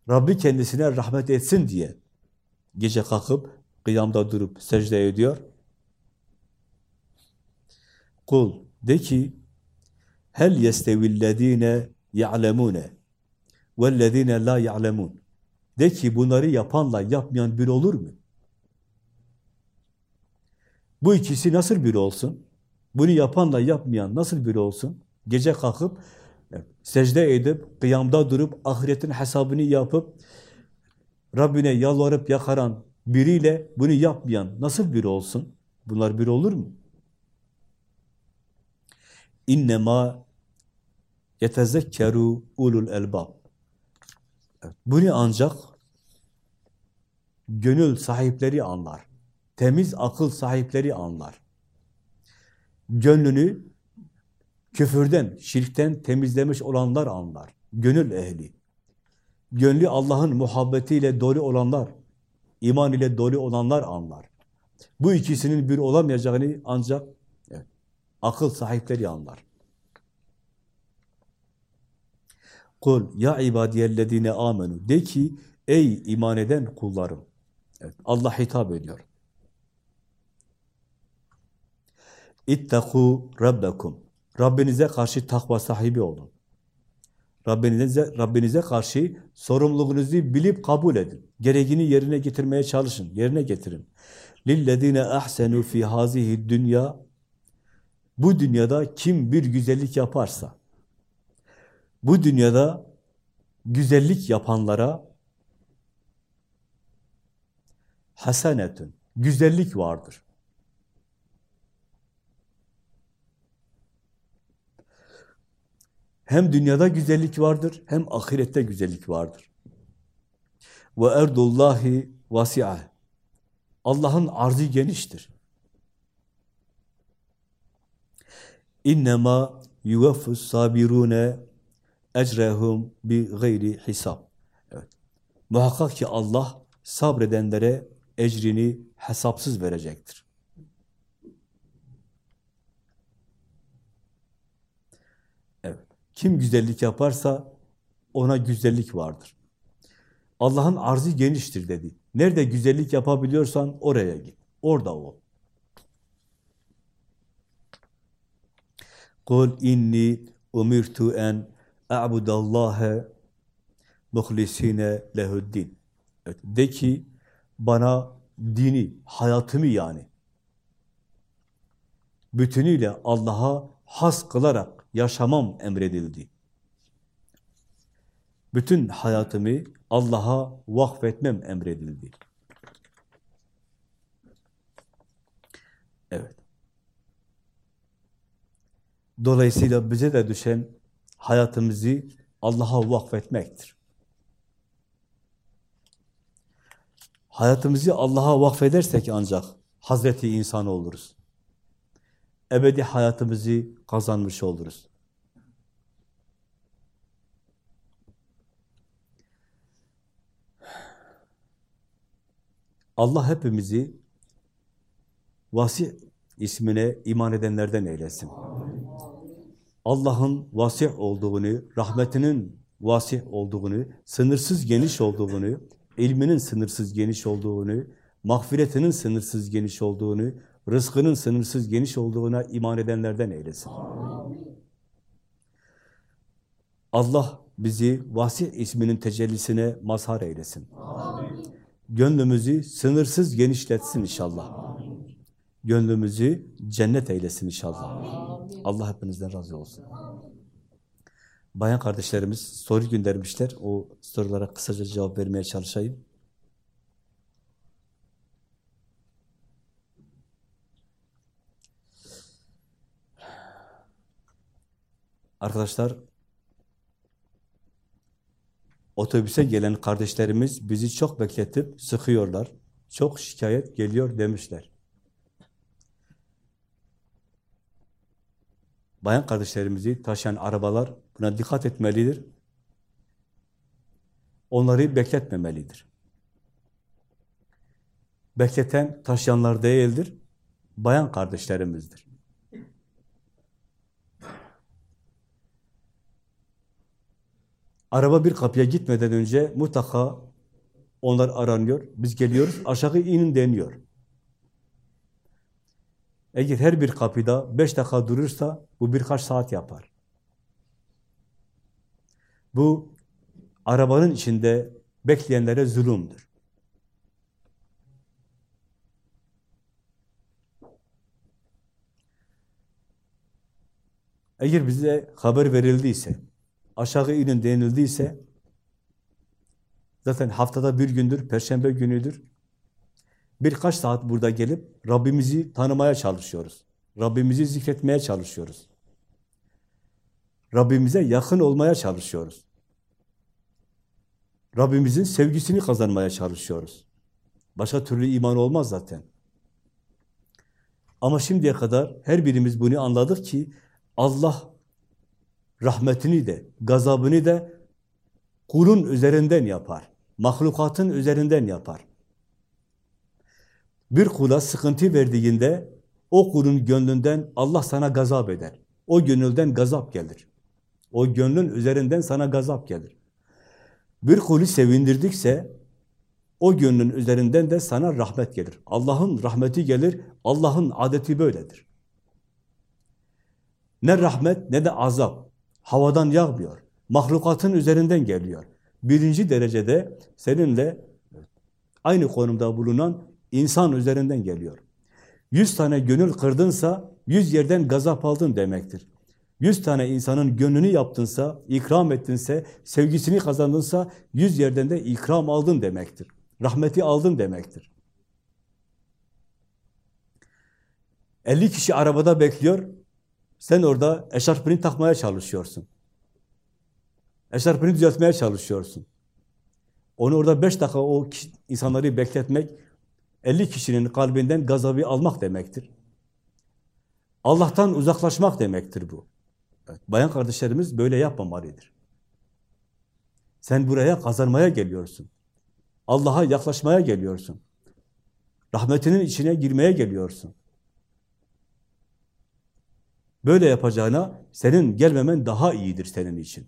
[SPEAKER 1] Rabbi kendisine rahmet etsin diye gece kalkıp kıyamda durup secde ediyor. Kul de ki hel yestevillezine ya'lemune vellezine la ya'lemun. De ki bunları yapanla yapmayan bir olur mu? Bu ikisi nasıl biri olsun? Bunu yapanla yapmayan nasıl biri olsun? Gece kalkıp, secde edip, kıyamda durup, ahiretin hesabını yapıp, Rabbine yalvarıp yakaran biriyle bunu yapmayan nasıl biri olsun? Bunlar bir olur mu? İnnemâ yetezekkeru ulul elbab. Bunu ancak gönül sahipleri anlar. Temiz akıl sahipleri anlar. Gönlünü küfürden, şirkten temizlemiş olanlar anlar. Gönül ehli. Gönlü Allah'ın muhabbetiyle dolu olanlar, iman ile dolu olanlar anlar. Bu ikisinin bir olamayacağını ancak akıl sahipleri anlar. Kul ya ibadiyellezine amenu de ki ey iman eden kullarım. Evet, Allah hitap ediyor. İttakû rabbekum. Rabbinize karşı takva sahibi olun. Rabbinize, Rabbinize karşı sorumluluğunuzu bilip kabul edin. Gereğini yerine getirmeye çalışın, yerine getirin. Lillezine ahsenu fi hazihi dünya bu dünyada kim bir güzellik yaparsa bu dünyada güzellik yapanlara hasenetün güzellik vardır. Hem dünyada güzellik vardır, hem ahirette güzellik vardır. Ve erdullahi vasi'ah. Allah'ın arzı geniştir. İnnemâ yuvaffus sabirune ecrehum bi gayri hisab. Evet. Muhakkak ki Allah sabredenlere ecrini hesapsız verecektir. Evet. Kim güzellik yaparsa ona güzellik vardır. Allah'ın arzı geniştir dedi. Nerede güzellik yapabiliyorsan oraya git. Orada ol. Kul inni umirtu en a'budallaha muhlisine lehuddin. Evet, de ki bana dini, hayatımı yani bütünüyle Allah'a has kılarak yaşamam emredildi. Bütün hayatımı Allah'a vakfetmem emredildi. Evet. Dolayısıyla bize de düşen hayatımızı Allah'a vakfetmektir. Hayatımızı Allah'a vakfedersek ancak Hazreti insan oluruz. Ebedi hayatımızı kazanmış oluruz. Allah hepimizi Vasih ismine iman edenlerden eylesin. Allah'ın vasih olduğunu, rahmetinin vasih olduğunu, sınırsız geniş olduğunu, ilminin sınırsız geniş olduğunu, mağfiretinin sınırsız geniş olduğunu, rızkının sınırsız geniş olduğuna iman edenlerden eylesin. Allah bizi vasih isminin tecellisine mazhar eylesin. Gönlümüzü sınırsız genişletsin inşallah. Gönlümüzü cennet eylesin inşallah. Allah hepinizden razı olsun. Bayan kardeşlerimiz soru göndermişler. O sorulara kısaca cevap vermeye çalışayım. Arkadaşlar, otobüse gelen kardeşlerimiz bizi çok bekletip sıkıyorlar. Çok şikayet geliyor demişler. Bayan kardeşlerimizi taşıyan arabalar buna dikkat etmelidir. Onları bekletmemelidir. Bekleten taşıyanlar değildir, bayan kardeşlerimizdir. Araba bir kapıya gitmeden önce mutlaka onlar aranıyor. Biz geliyoruz, aşağı inin deniyor. Eğer her bir kapıda beş dakika durursa bu birkaç saat yapar. Bu arabanın içinde bekleyenlere zulümdür. Eğer bize haber verildiyse, aşağı inin denildiyse, zaten haftada bir gündür, perşembe günüdür, birkaç saat burada gelip Rabbimizi tanımaya çalışıyoruz. Rabbimizi zikretmeye çalışıyoruz. Rabbimize yakın olmaya çalışıyoruz. Rabbimizin sevgisini kazanmaya çalışıyoruz. Başka türlü iman olmaz zaten. Ama şimdiye kadar her birimiz bunu anladık ki Allah rahmetini de, gazabını da kulun üzerinden yapar. Mahlukatın üzerinden yapar. Bir kula sıkıntı verdiğinde o kulun gönlünden Allah sana gazap eder. O gönülden gazap gelir. O gönlün üzerinden sana gazap gelir. Bir kulu sevindirdikse o gönlün üzerinden de sana rahmet gelir. Allah'ın rahmeti gelir. Allah'ın adeti böyledir. Ne rahmet ne de azap. Havadan yağmıyor. Mahlukatın üzerinden geliyor. Birinci derecede seninle aynı konumda bulunan insan üzerinden geliyor. Yüz tane gönül kırdınsa, yüz yerden gazap aldın demektir. Yüz tane insanın gönlünü yaptınsa, ikram ettinse, sevgisini kazandınsa, yüz yerden de ikram aldın demektir. Rahmeti aldın demektir. 50 kişi arabada bekliyor, sen orada eşarpını takmaya çalışıyorsun. Eşarpını düzeltmeye çalışıyorsun. Onu orada beş dakika o insanları bekletmek, 50 kişinin kalbinden gazabı almak demektir. Allah'tan uzaklaşmak demektir bu. Bayan kardeşlerimiz böyle yapmamalıdır. Sen buraya kazanmaya geliyorsun. Allah'a yaklaşmaya geliyorsun. Rahmetinin içine girmeye geliyorsun. Böyle yapacağına senin gelmemen daha iyidir senin için.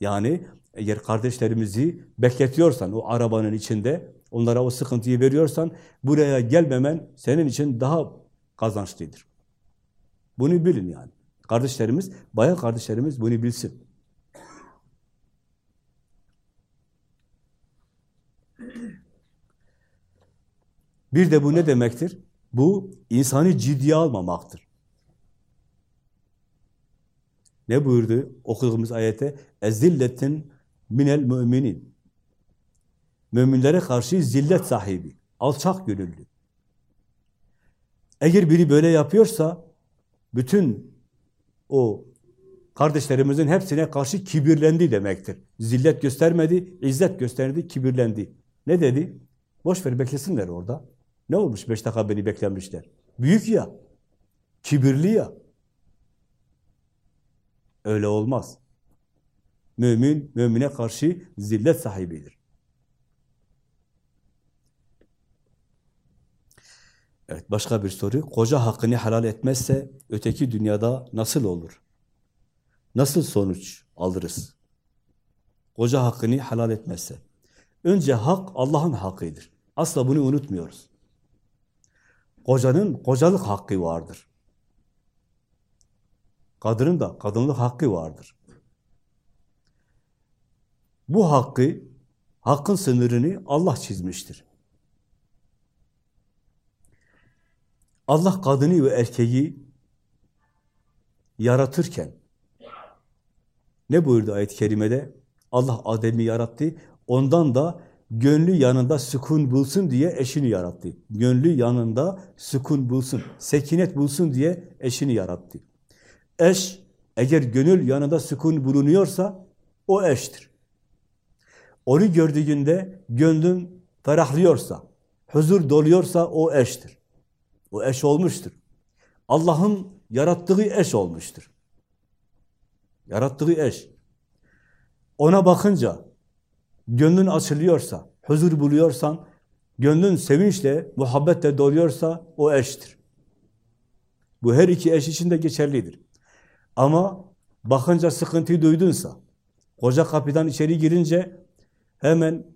[SPEAKER 1] Yani eğer kardeşlerimizi bekletiyorsan o arabanın içinde, onlara o sıkıntıyı veriyorsan, buraya gelmemen senin için daha kazançlıdır. Bunu bilin yani. Kardeşlerimiz, bayan kardeşlerimiz bunu bilsin. Bir de bu ne demektir? Bu insanı ciddiye almamaktır. Ne buyurdu okuduğumuz ayete? Ezilletin minel müminin. Müminlere karşı zillet sahibi, alçak gönüllü. Eğer biri böyle yapıyorsa, bütün o kardeşlerimizin hepsine karşı kibirlendi demektir. Zillet göstermedi, izzet gösterdi, kibirlendi. Ne dedi? Boş ver beklesinler orada. Ne olmuş beş dakika beni beklemişler? Büyük ya, kibirli ya. Öyle olmaz. Mümin, mümine karşı zillet sahibidir. Evet, başka bir soru. Koca hakkını helal etmezse öteki dünyada nasıl olur? Nasıl sonuç alırız? Koca hakkını helal etmezse. Önce hak Allah'ın hakkıdır. Asla bunu unutmuyoruz. Kocanın kocalık hakkı vardır. Kadının da kadınlık hakkı vardır. Bu hakkı, hakkın sınırını Allah çizmiştir. Allah kadını ve erkeği yaratırken ne buyurdu ayet-i kerimede? Allah Adem'i yarattı, ondan da gönlü yanında sükun bulsun diye eşini yarattı. Gönlü yanında sükun bulsun, sekinet bulsun diye eşini yarattı. Eş, eğer gönül yanında sükun bulunuyorsa, o eştir. Onu gördüğünde gönlün ferahlıyorsa, huzur doluyorsa o eştir. O eş olmuştur. Allah'ın yarattığı eş olmuştur. Yarattığı eş. Ona bakınca gönlün açılıyorsa, huzur buluyorsan, gönlün sevinçle, muhabbetle doluyorsa o eştir. Bu her iki eş için de geçerlidir. Ama bakınca sıkıntıyı duydunsa, koca kapıdan içeri girince hemen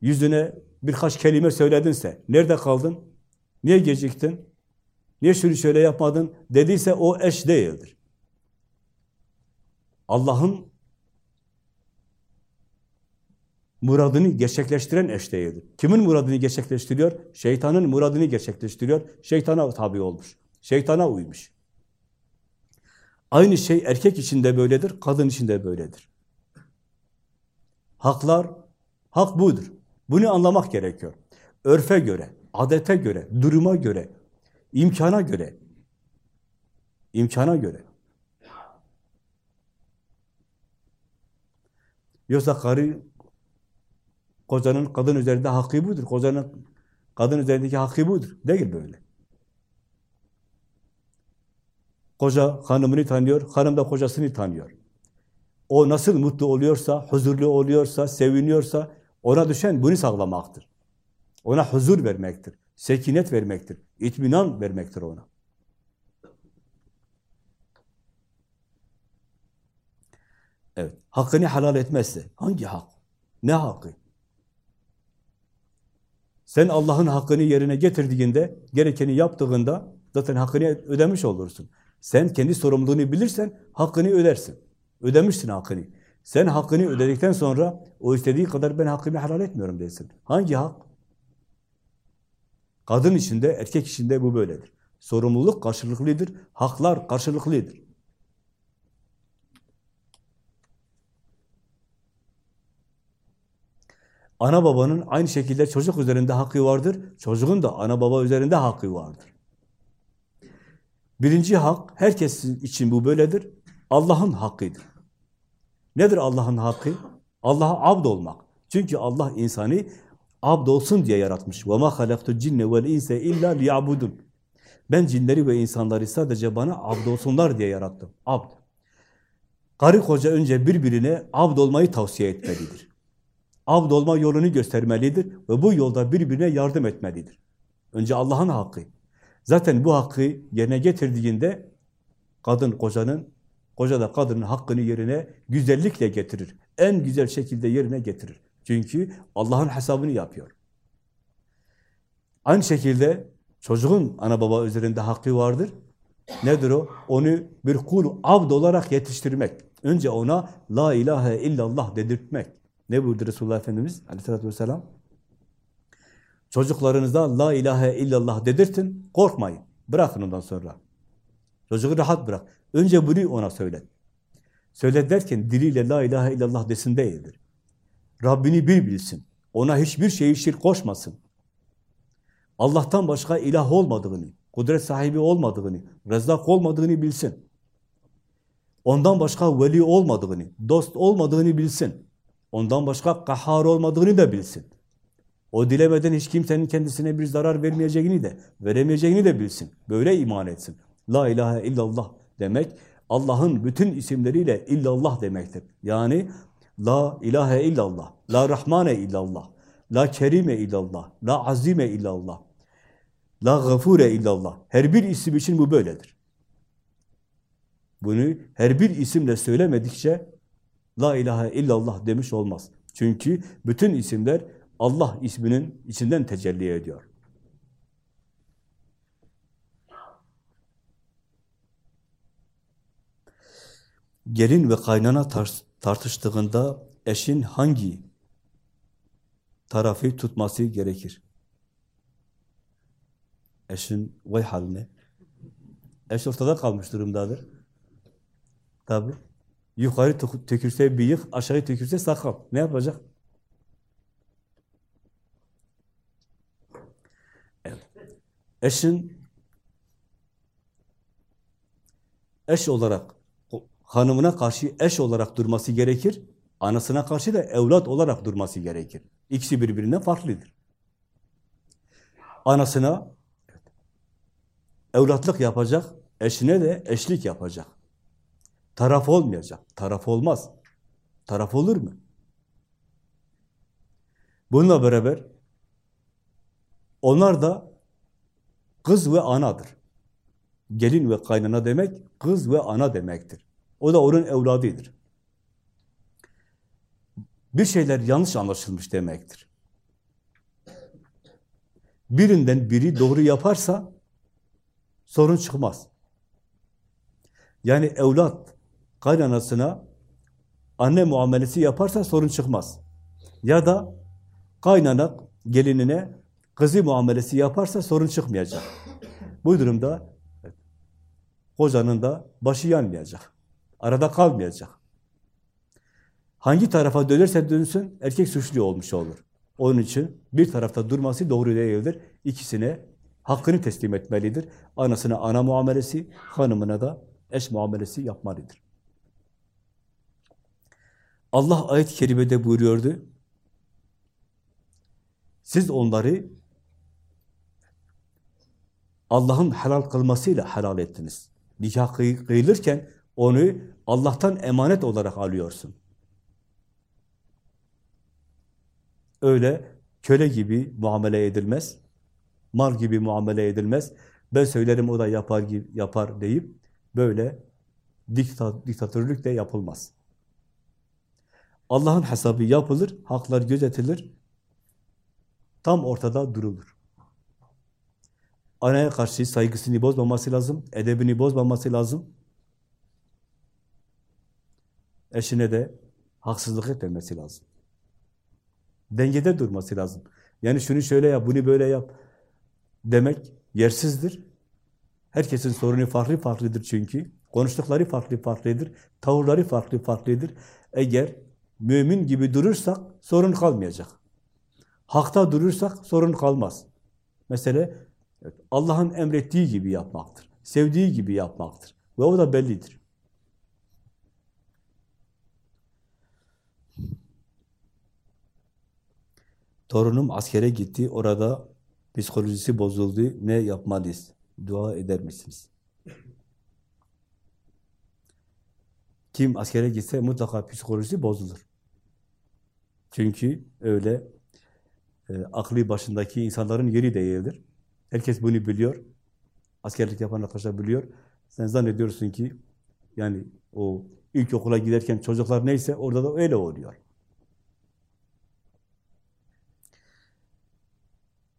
[SPEAKER 1] yüzüne birkaç kelime söyledinse, nerede kaldın? Niye geciktin? Niye şunu şöyle yapmadın? Dediyse o eş değildir. Allah'ın muradını gerçekleştiren eş değildir. Kimin muradını gerçekleştiriyor? Şeytanın muradını gerçekleştiriyor. Şeytana tabi olmuş. Şeytana uymuş. Aynı şey erkek için de böyledir, kadın için de böyledir. Haklar, hak budur. Bunu anlamak gerekiyor. Örfe göre, adete göre, duruma göre, imkana göre, imkana göre. Yoksa karı Kocanın kadın üzerinde hakkı budur. Kocanın kadın üzerindeki hakkı budur. Değil böyle. Koca hanımını tanıyor, hanım da kocasını tanıyor. O nasıl mutlu oluyorsa, huzurlu oluyorsa, seviniyorsa ona düşen bunu sağlamaktır. Ona huzur vermektir, sekinet vermektir, itminan vermektir ona. Evet, hakkını helal etmezse, hangi hak? Ne hakkı? Sen Allah'ın hakkını yerine getirdiğinde, gerekeni yaptığında zaten hakkını ödemiş olursun. Sen kendi sorumluluğunu bilirsen hakkını ödersin. Ödemişsin hakkını. Sen hakkını ödedikten sonra o istediği kadar ben hakkımı helal etmiyorum desin. Hangi hak? Kadın içinde, erkek içinde bu böyledir. Sorumluluk karşılıklıdır, haklar karşılıklıdır. Ana babanın aynı şekilde çocuk üzerinde hakkı vardır. Çocuğun da ana baba üzerinde hakkı vardır. Birinci hak, herkes için bu böyledir. Allah'ın hakkıdır. Nedir Allah'ın hakkı? Allah'a abd olmak. Çünkü Allah insanı abd olsun diye yaratmış. وَمَا خَلَقْتُ الْجِنَّ وَالْاِنْسَ اِلَّا لِيَعْبُدُونَ Ben cinleri ve insanları sadece bana abd olsunlar diye yarattım. Abd. Karı koca önce birbirine abd olmayı tavsiye etmelidir. Abd olma yolunu göstermelidir ve bu yolda birbirine yardım etmelidir. Önce Allah'ın hakkı. Zaten bu hakkı yerine getirdiğinde kadın kocanın, koca da kadının hakkını yerine güzellikle getirir. En güzel şekilde yerine getirir. Çünkü Allah'ın hesabını yapıyor. Aynı şekilde çocuğun ana baba üzerinde hakkı vardır. Nedir o? Onu bir kul, abd olarak yetiştirmek. Önce ona la ilahe illallah dedirtmek. Ne buyurdu Resulullah Efendimiz aleyhissalatü vesselam? Çocuklarınıza la ilahe illallah dedirtin, korkmayın. Bırakın ondan sonra. Çocuğu rahat bırak. Önce bunu ona söyle. Söyle derken diliyle la ilahe illallah desin değildir. Rabbini bir bilsin. Ona hiçbir şeyi şirk koşmasın. Allah'tan başka ilah olmadığını, kudret sahibi olmadığını, rezzak olmadığını bilsin. Ondan başka veli olmadığını, dost olmadığını bilsin. Ondan başka kahhar olmadığını da bilsin. O dilemeden hiç kimsenin kendisine bir zarar vermeyeceğini de, veremeyeceğini de bilsin. Böyle iman etsin. La ilahe illallah demek, Allah'ın bütün isimleriyle illallah demektir. Yani La ilahe illallah, La Rahmane illallah, La Kerime illallah, La Azime illallah, La Gafure illallah. Her bir isim için bu böyledir. Bunu her bir isimle söylemedikçe La ilahe illallah demiş olmaz. Çünkü bütün isimler Allah isminin içinden tecelli ediyor. Gelin ve kaynana tartıştığında eşin hangi tarafı tutması gerekir? Eşin vay haline. Eş ortada kalmış durumdadır. Tabi. Yukarı tükürse bıyık, aşağı tükürse sakal. Ne yapacak? Eşin eş olarak hanımına karşı eş olarak durması gerekir. Anasına karşı da evlat olarak durması gerekir. İkisi birbirinden farklıdır. Anasına evlatlık yapacak, eşine de eşlik yapacak. Taraf olmayacak. Taraf olmaz. Taraf olur mu? Bununla beraber onlar da kız ve anadır. Gelin ve kaynana demek kız ve ana demektir. O da onun evladıdır. Bir şeyler yanlış anlaşılmış demektir. Birinden biri doğru yaparsa sorun çıkmaz. Yani evlat kaynanasına anne muamelesi yaparsa sorun çıkmaz. Ya da kaynana gelinine kızı muamelesi yaparsa sorun çıkmayacak. Bu durumda kocanın da başı yanmayacak. Arada kalmayacak. Hangi tarafa dönerse dönsün erkek suçlu olmuş olur. Onun için bir tarafta durması doğru değildir. İkisine hakkını teslim etmelidir. Anasına ana muamelesi, hanımına da eş muamelesi yapmalıdır. Allah ayet-i kerimede buyuruyordu. Siz onları Allah'ın helal kılmasıyla helal ettiniz. Nikah kıy kıyılırken onu Allah'tan emanet olarak alıyorsun. Öyle köle gibi muamele edilmez, mal gibi muamele edilmez. Ben söylerim o da yapar gibi yapar deyip böyle dikta, diktatörlük de yapılmaz. Allah'ın hesabı yapılır, haklar gözetilir, tam ortada durulur. Anaya karşı saygısını bozmaması lazım, edebini bozmaması lazım. Eşine de haksızlık etmemesi lazım. Dengede durması lazım. Yani şunu şöyle yap, bunu böyle yap demek yersizdir. Herkesin sorunu farklı farklıdır çünkü. Konuştukları farklı farklıdır. Tavırları farklı farklıdır. Eğer mümin gibi durursak sorun kalmayacak. Hakta durursak sorun kalmaz. Mesele Allah'ın emrettiği gibi yapmaktır. Sevdiği gibi yapmaktır. Ve o da bellidir. Torunum askere gitti. Orada psikolojisi bozuldu. Ne yapmalıyız? Dua eder misiniz? Kim askere gitse mutlaka psikolojisi bozulur. Çünkü öyle e, aklı başındaki insanların yeri değildir. Herkes bunu biliyor. Askerlik yapan arkadaşlar biliyor. Sen zannediyorsun ki yani o ilk okula giderken çocuklar neyse orada da öyle oluyor.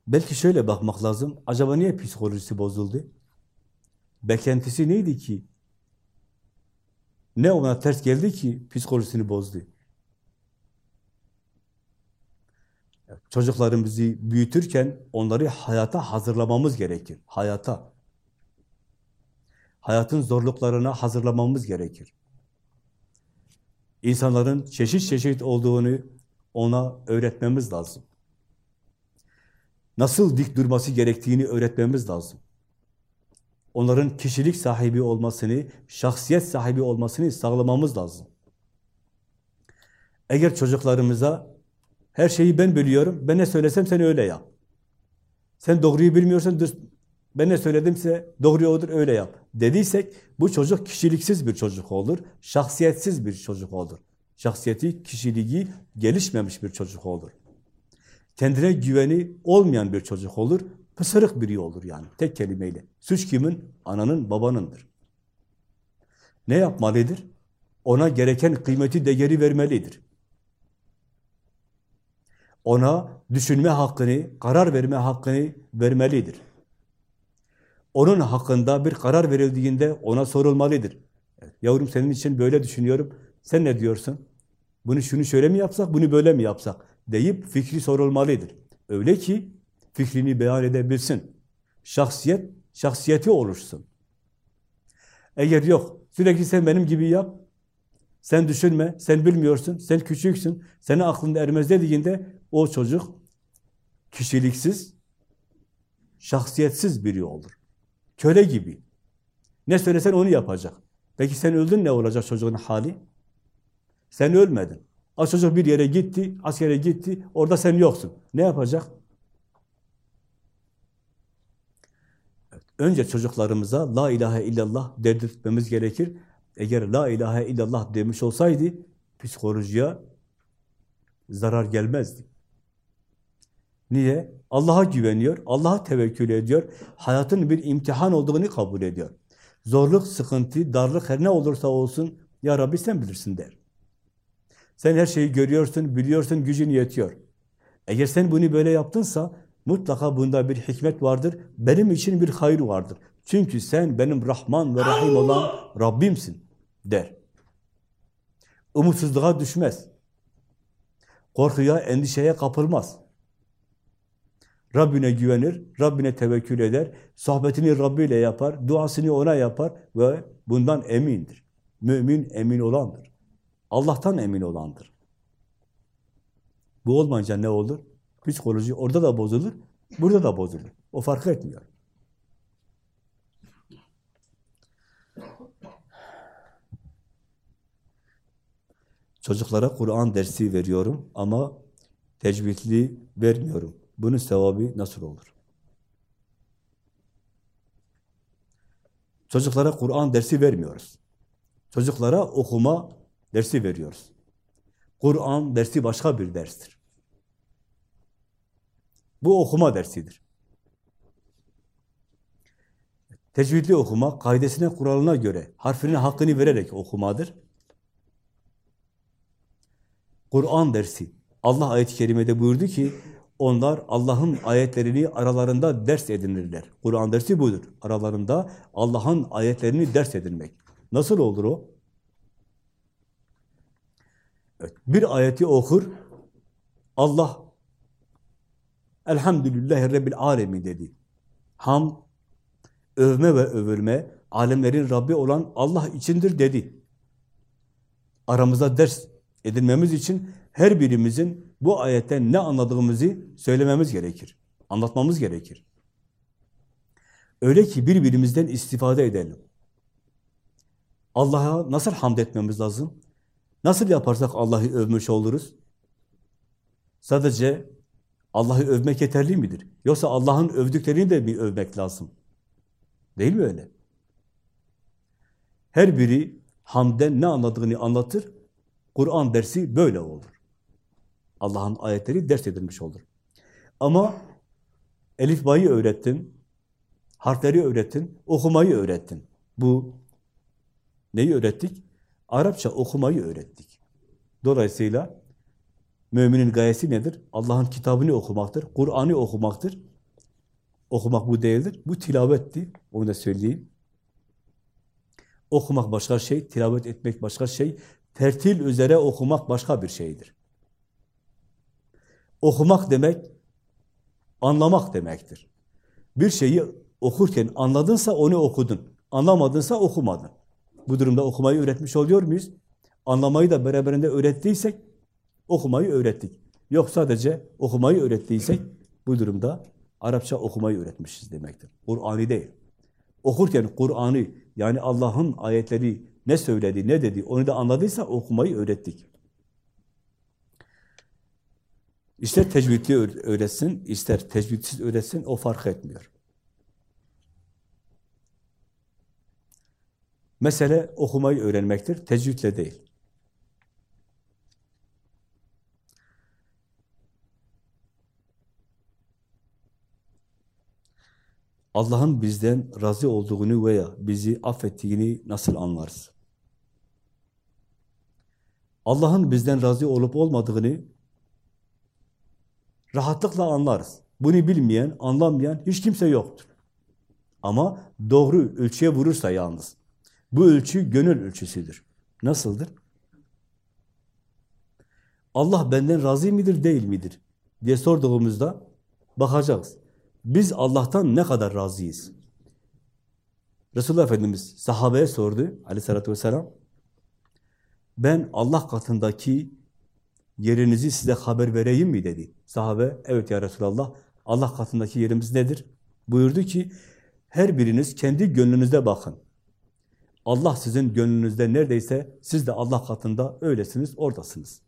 [SPEAKER 1] Belki şöyle bakmak lazım. Acaba niye psikolojisi bozuldu? Beklentisi neydi ki? Ne ona ters geldi ki psikolojisini bozdu? Çocuklarımızı büyütürken onları hayata hazırlamamız gerekir. Hayata. Hayatın zorluklarına hazırlamamız gerekir. İnsanların çeşit çeşit olduğunu ona öğretmemiz lazım. Nasıl dik durması gerektiğini öğretmemiz lazım. Onların kişilik sahibi olmasını, şahsiyet sahibi olmasını sağlamamız lazım. Eğer çocuklarımıza her şeyi ben biliyorum. Ben ne söylesem sen öyle yap. Sen doğruyu bilmiyorsan ben ne söyledimse doğru odur öyle yap. Dediysek bu çocuk kişiliksiz bir çocuk olur. Şahsiyetsiz bir çocuk olur. Şahsiyeti, kişiliği gelişmemiş bir çocuk olur. Kendine güveni olmayan bir çocuk olur. Pısırık biri olur yani tek kelimeyle. Suç kimin? Ananın, babanındır. Ne yapmalıdır? Ona gereken kıymeti, değeri vermelidir ona düşünme hakkını, karar verme hakkını vermelidir. Onun hakkında bir karar verildiğinde ona sorulmalıdır. yavrum senin için böyle düşünüyorum, sen ne diyorsun? Bunu şunu şöyle mi yapsak, bunu böyle mi yapsak? deyip fikri sorulmalıdır. Öyle ki fikrini beyan edebilsin. Şahsiyet, şahsiyeti oluşsun. Eğer yok, sürekli sen benim gibi yap, sen düşünme, sen bilmiyorsun, sen küçüksün, senin aklında ermez dediğinde o çocuk kişiliksiz, şahsiyetsiz biri olur. Köle gibi. Ne söylesen onu yapacak. Peki sen öldün ne olacak çocuğun hali? Sen ölmedin. O çocuk bir yere gitti, askere gitti, orada sen yoksun. Ne yapacak? Önce çocuklarımıza la ilahe illallah dedirtmemiz gerekir. Eğer la ilahe illallah demiş olsaydı psikolojiye zarar gelmezdi. Niye? Allah'a güveniyor, Allah'a tevekkül ediyor, hayatın bir imtihan olduğunu kabul ediyor. Zorluk, sıkıntı, darlık her ne olursa olsun, Ya Rabbi sen bilirsin der. Sen her şeyi görüyorsun, biliyorsun, gücün yetiyor. Eğer sen bunu böyle yaptınsa, mutlaka bunda bir hikmet vardır, benim için bir hayır vardır. Çünkü sen benim Rahman ve Rahim olan Rabbimsin der. Umutsuzluğa düşmez. Korkuya, endişeye kapılmaz. Rabbine güvenir, Rabbine tevekkül eder, sohbetini Rabbi ile yapar, duasını ona yapar ve bundan emindir. Mümin emin olandır. Allah'tan emin olandır. Bu olmayınca ne olur? Psikoloji orada da bozulur, burada da bozulur. O fark etmiyor. Çocuklara Kur'an dersi veriyorum ama tecvidli vermiyorum. Bunun sevabı nasıl olur? Çocuklara Kur'an dersi vermiyoruz. Çocuklara okuma dersi veriyoruz. Kur'an dersi başka bir derstir. Bu okuma dersidir. Tecvidli okuma, kaidesine, kuralına göre, harfinin hakkını vererek okumadır. Kur'an dersi, Allah ayet-i kerimede buyurdu ki, onlar Allah'ın ayetlerini aralarında ders edinirler. Kur'an dersi budur. Aralarında Allah'ın ayetlerini ders edinmek. Nasıl olur o? Evet, bir ayeti okur, Allah Elhamdülillahi Rabbil Alemin dedi. Ham, övme ve övülme, alemlerin Rabbi olan Allah içindir dedi. Aramızda ders edinmemiz için her birimizin bu ayetten ne anladığımızı söylememiz gerekir. Anlatmamız gerekir. Öyle ki birbirimizden istifade edelim. Allah'a nasıl hamd etmemiz lazım? Nasıl yaparsak Allah'ı övmüş oluruz? Sadece Allah'ı övmek yeterli midir? Yoksa Allah'ın övdüklerini de mi övmek lazım? Değil mi öyle? Her biri hamden ne anladığını anlatır. Kur'an dersi böyle olur. Allah'ın ayetleri ders edilmiş olur. Ama elif bayı öğrettin, harfleri öğrettin, okumayı öğrettin. Bu neyi öğrettik? Arapça okumayı öğrettik. Dolayısıyla müminin gayesi nedir? Allah'ın kitabını okumaktır, Kur'an'ı okumaktır. Okumak bu değildir. Bu tilavetti. Onu da söyleyeyim. Okumak başka şey, tilavet etmek başka şey, tertil üzere okumak başka bir şeydir. Okumak demek, anlamak demektir. Bir şeyi okurken anladınsa onu okudun. Anlamadınsa okumadın. Bu durumda okumayı öğretmiş oluyor muyuz? Anlamayı da beraberinde öğrettiysek okumayı öğrettik. Yok sadece okumayı öğrettiysek bu durumda Arapça okumayı öğretmişiz demektir. Kur'an'ı değil. Okurken Kur'an'ı yani Allah'ın ayetleri ne söyledi, ne dedi onu da anladıysa okumayı öğrettik. İster tecvidli öğretsin, ister tecvidsiz öğretsin o fark etmiyor. Mesele okumayı öğrenmektir, tecvidle değil. Allah'ın bizden razı olduğunu veya bizi affettiğini nasıl anlarız? Allah'ın bizden razı olup olmadığını rahatlıkla anlarız. Bunu bilmeyen, anlamayan hiç kimse yoktur. Ama doğru ölçüye vurursa yalnız. Bu ölçü gönül ölçüsüdür. Nasıldır? Allah benden razı mıdır, değil midir? diye sorduğumuzda bakacağız. Biz Allah'tan ne kadar razıyız? Resulullah Efendimiz sahabeye sordu aleyhissalatü vesselam. Ben Allah katındaki yerinizi size haber vereyim mi dedi. Sahabe, evet ya Resulallah, Allah katındaki yerimiz nedir? Buyurdu ki, her biriniz kendi gönlünüzde bakın. Allah sizin gönlünüzde neredeyse, siz de Allah katında öylesiniz, oradasınız.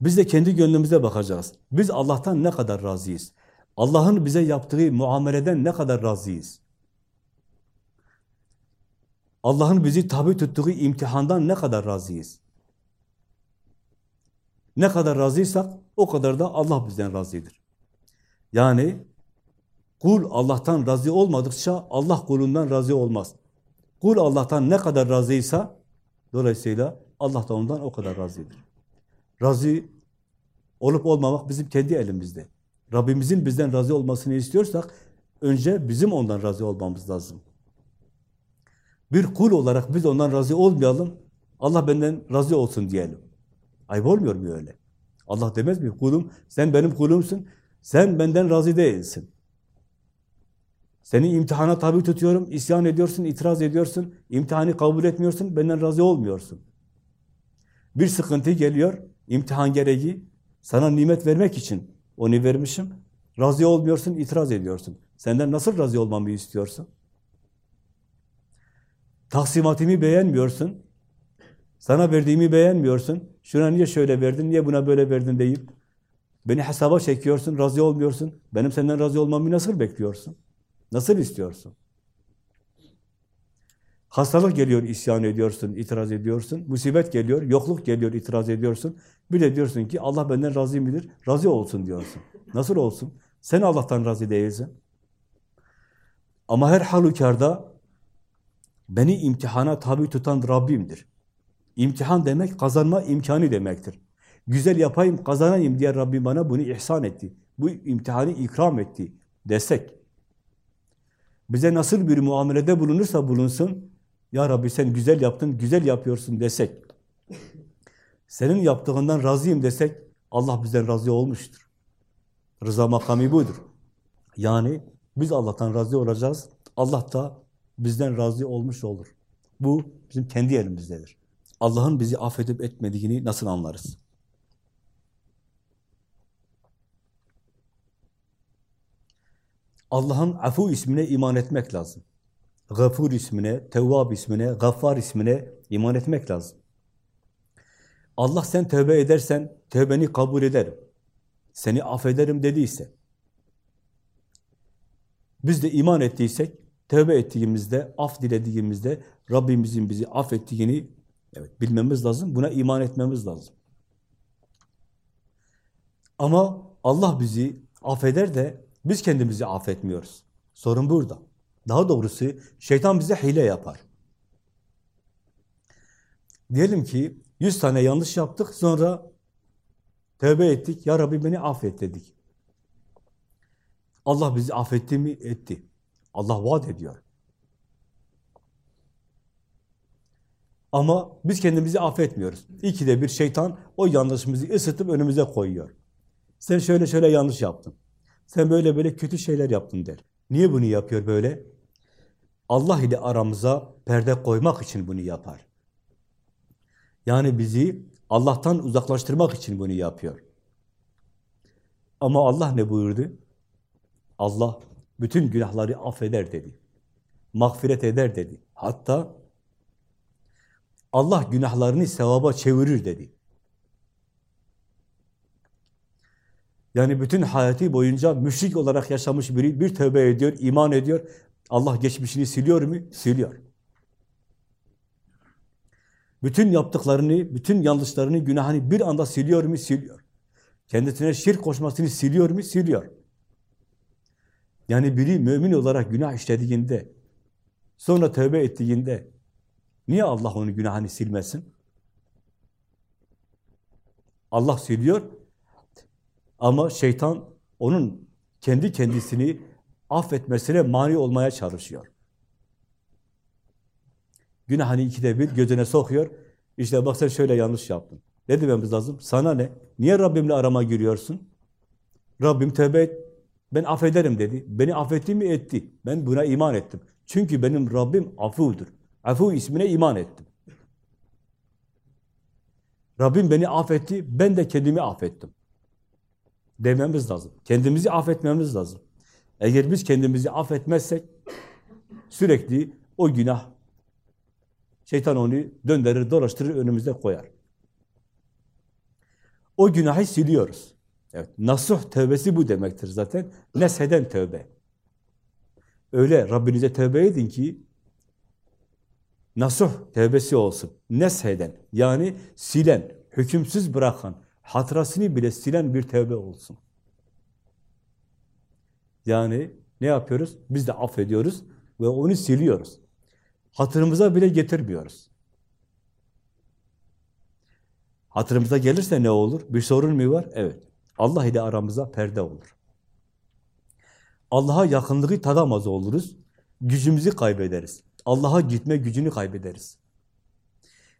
[SPEAKER 1] Biz de kendi gönlümüze bakacağız. Biz Allah'tan ne kadar razıyız? Allah'ın bize yaptığı muameleden ne kadar razıyız? Allah'ın bizi tabi tuttuğu imtihandan ne kadar razıyız? Ne kadar razıysak o kadar da Allah bizden razıdır. Yani kul Allah'tan razı olmadıkça Allah kulundan razı olmaz. Kul Allah'tan ne kadar razıysa dolayısıyla Allah da ondan o kadar razıdır. Razı olup olmamak bizim kendi elimizde. Rabbimizin bizden razı olmasını istiyorsak önce bizim ondan razı olmamız lazım. Bir kul olarak biz ondan razı olmayalım, Allah benden razı olsun diyelim. Ayıp olmuyor mu öyle? Allah demez mi? Kulum, sen benim kulumsun, sen benden razı değilsin. Seni imtihana tabi tutuyorum, isyan ediyorsun, itiraz ediyorsun, imtihanı kabul etmiyorsun, benden razı olmuyorsun. Bir sıkıntı geliyor, imtihan gereği, sana nimet vermek için onu vermişim. Razı olmuyorsun, itiraz ediyorsun. Senden nasıl razı olmamı istiyorsun? Taksimatımı beğenmiyorsun. Sana verdiğimi beğenmiyorsun. Şuna niye şöyle verdin, niye buna böyle verdin deyip Beni hesaba çekiyorsun, razı olmuyorsun. Benim senden razı olmamı nasıl bekliyorsun? Nasıl istiyorsun? Hastalık geliyor, isyan ediyorsun, itiraz ediyorsun. Musibet geliyor, yokluk geliyor, itiraz ediyorsun. Bir de diyorsun ki Allah benden razı mıdır? Razı olsun diyorsun. Nasıl olsun? Sen Allah'tan razı değilsin. Ama her halükarda beni imtihana tabi tutan Rabbimdir. İmtihan demek kazanma imkanı demektir. Güzel yapayım, kazanayım diye Rabbim bana bunu ihsan etti. Bu imtihanı ikram etti desek. Bize nasıl bir muamelede bulunursa bulunsun, Ya Rabbi sen güzel yaptın, güzel yapıyorsun desek. Senin yaptığından razıyım desek, Allah bizden razı olmuştur. Rıza makamı budur. Yani biz Allah'tan razı olacağız, Allah da bizden razı olmuş olur. Bu bizim kendi elimizdedir. Allah'ın bizi affedip etmediğini nasıl anlarız? Allah'ın afu ismine iman etmek lazım. Gafur ismine, Tevvab ismine, Gaffar ismine iman etmek lazım. Allah sen tövbe edersen tövbeni kabul ederim. Seni affederim dediyse, biz de iman ettiysek, tövbe ettiğimizde, af dilediğimizde Rabbimizin bizi affettiğini evet, bilmemiz lazım. Buna iman etmemiz lazım. Ama Allah bizi affeder de biz kendimizi affetmiyoruz. Sorun burada. Daha doğrusu şeytan bize hile yapar. Diyelim ki yüz tane yanlış yaptık sonra tövbe ettik. Ya Rabbi beni affet dedik. Allah bizi affetti mi? Etti. Allah vaat ediyor. Ama biz kendimizi affetmiyoruz. İkide bir şeytan o yanlışımızı ısıtıp önümüze koyuyor. Sen şöyle şöyle yanlış yaptın. Sen böyle böyle kötü şeyler yaptın der. Niye bunu yapıyor böyle? Allah ile aramıza perde koymak için bunu yapar. Yani bizi Allah'tan uzaklaştırmak için bunu yapıyor. Ama Allah ne buyurdu? Allah bütün günahları affeder dedi. Mağfiret eder dedi. Hatta Allah günahlarını sevaba çevirir dedi. Yani bütün hayatı boyunca müşrik olarak yaşamış biri bir tövbe ediyor, iman ediyor. Allah geçmişini siliyor mu? Siliyor. Bütün yaptıklarını, bütün yanlışlarını, günahını bir anda siliyor mu? Siliyor. Kendisine şirk koşmasını siliyor mu? Siliyor. Yani biri mümin olarak günah işlediğinde, sonra tövbe ettiğinde, niye Allah onun günahını silmesin? Allah siliyor, ama şeytan onun kendi kendisini affetmesine mani olmaya çalışıyor. Günahını ikide bir gözüne sokuyor. İşte bak sen şöyle yanlış yaptın. Ne dememiz lazım? Sana ne? Niye Rabbimle arama giriyorsun? Rabbim tövbe et, ben affederim dedi. Beni affetti mi? Etti. Ben buna iman ettim. Çünkü benim Rabbim afudur. Afu ismine iman ettim. Rabbim beni affetti, ben de kendimi affettim dememiz lazım. Kendimizi affetmemiz lazım. Eğer biz kendimizi affetmezsek sürekli o günah şeytan onu döndürür, dolaştırır, önümüzde koyar. O günahı siliyoruz. Evet, nasuh tövbesi bu demektir zaten. Nesheden tövbe. Öyle Rabbinize tövbe edin ki nasuh tövbesi olsun. Nesheden yani silen, hükümsüz bırakan, hatırasını bile silen bir tevbe olsun. Yani ne yapıyoruz? Biz de affediyoruz ve onu siliyoruz. Hatırımıza bile getirmiyoruz. Hatırımıza gelirse ne olur? Bir sorun mu var? Evet. Allah ile aramıza perde olur. Allah'a yakınlığı tadamaz oluruz. Gücümüzü kaybederiz. Allah'a gitme gücünü kaybederiz.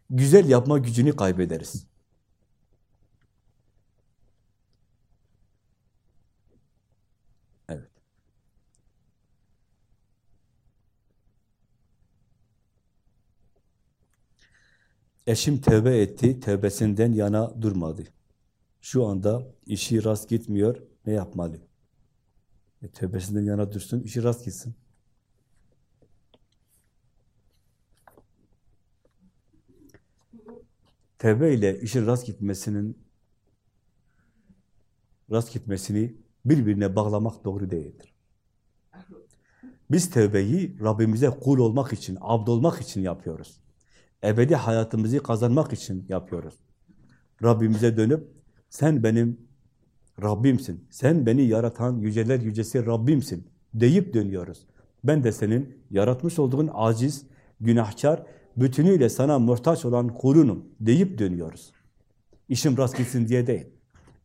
[SPEAKER 1] Güzel yapma gücünü kaybederiz. Eşim tevbe etti, tevbesinden yana durmadı. Şu anda işi rast gitmiyor, ne yapmalı? E, tevbesinden yana dursun, işi rast gitsin. Tevbe ile işin rast gitmesinin rast gitmesini birbirine bağlamak doğru değildir. Biz tevbeyi Rabbimize kul olmak için, abd olmak için yapıyoruz. Ebedi hayatımızı kazanmak için yapıyoruz. Rabbimize dönüp, sen benim Rabbimsin, sen beni yaratan yüceler yücesi Rabbimsin deyip dönüyoruz. Ben de senin yaratmış olduğun aciz, günahkar, bütünüyle sana muhtaç olan kulunum deyip dönüyoruz. İşim rast gitsin diye değil.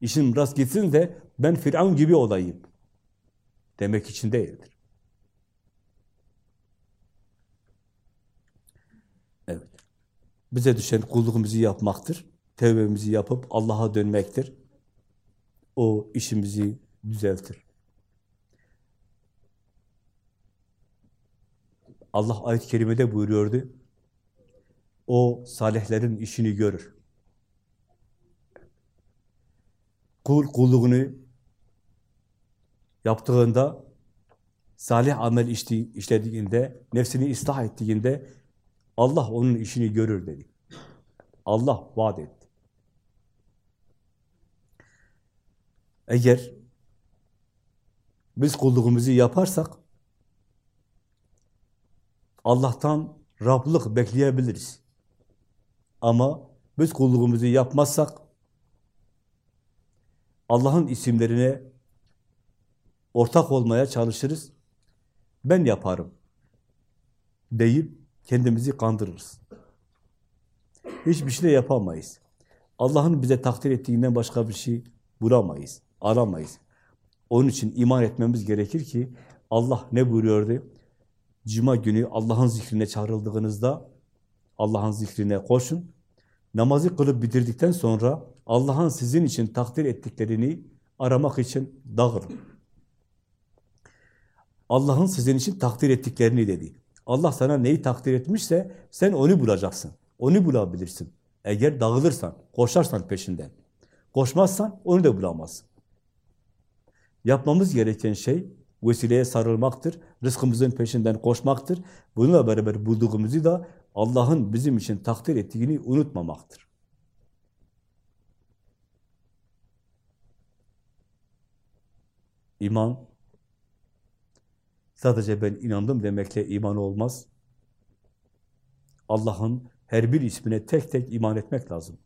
[SPEAKER 1] İşim rast gitsin de ben Firavun gibi olayım demek için değildir. Evet. Bize düşen kulluğumuzu yapmaktır. Tevbemizi yapıp Allah'a dönmektir. O işimizi düzeltir. Allah ayet-i kerimede buyuruyordu. O salihlerin işini görür. Kul kulluğunu yaptığında, salih amel işti, işlediğinde, nefsini ıslah ettiğinde Allah onun işini görür dedi. Allah vaat etti. Eğer biz kulluğumuzu yaparsak Allah'tan Rablık bekleyebiliriz. Ama biz kulluğumuzu yapmazsak Allah'ın isimlerine ortak olmaya çalışırız. Ben yaparım deyip kendimizi kandırırız. Hiçbir şey yapamayız. Allah'ın bize takdir ettiğinden başka bir şey bulamayız, aramayız. Onun için iman etmemiz gerekir ki Allah ne buyuruyordu? Cuma günü Allah'ın zikrine çağrıldığınızda Allah'ın zikrine koşun. Namazı kılıp bitirdikten sonra Allah'ın sizin için takdir ettiklerini aramak için dağılın. Allah'ın sizin için takdir ettiklerini dedi. Allah sana neyi takdir etmişse sen onu bulacaksın. Onu bulabilirsin. Eğer dağılırsan, koşarsan peşinden. Koşmazsan onu da bulamazsın. Yapmamız gereken şey vesileye sarılmaktır. Rızkımızın peşinden koşmaktır. Bununla beraber bulduğumuzu da Allah'ın bizim için takdir ettiğini unutmamaktır. İman, sadece ben inandım demekle iman olmaz. Allah'ın her bir ismine tek tek iman etmek lazım.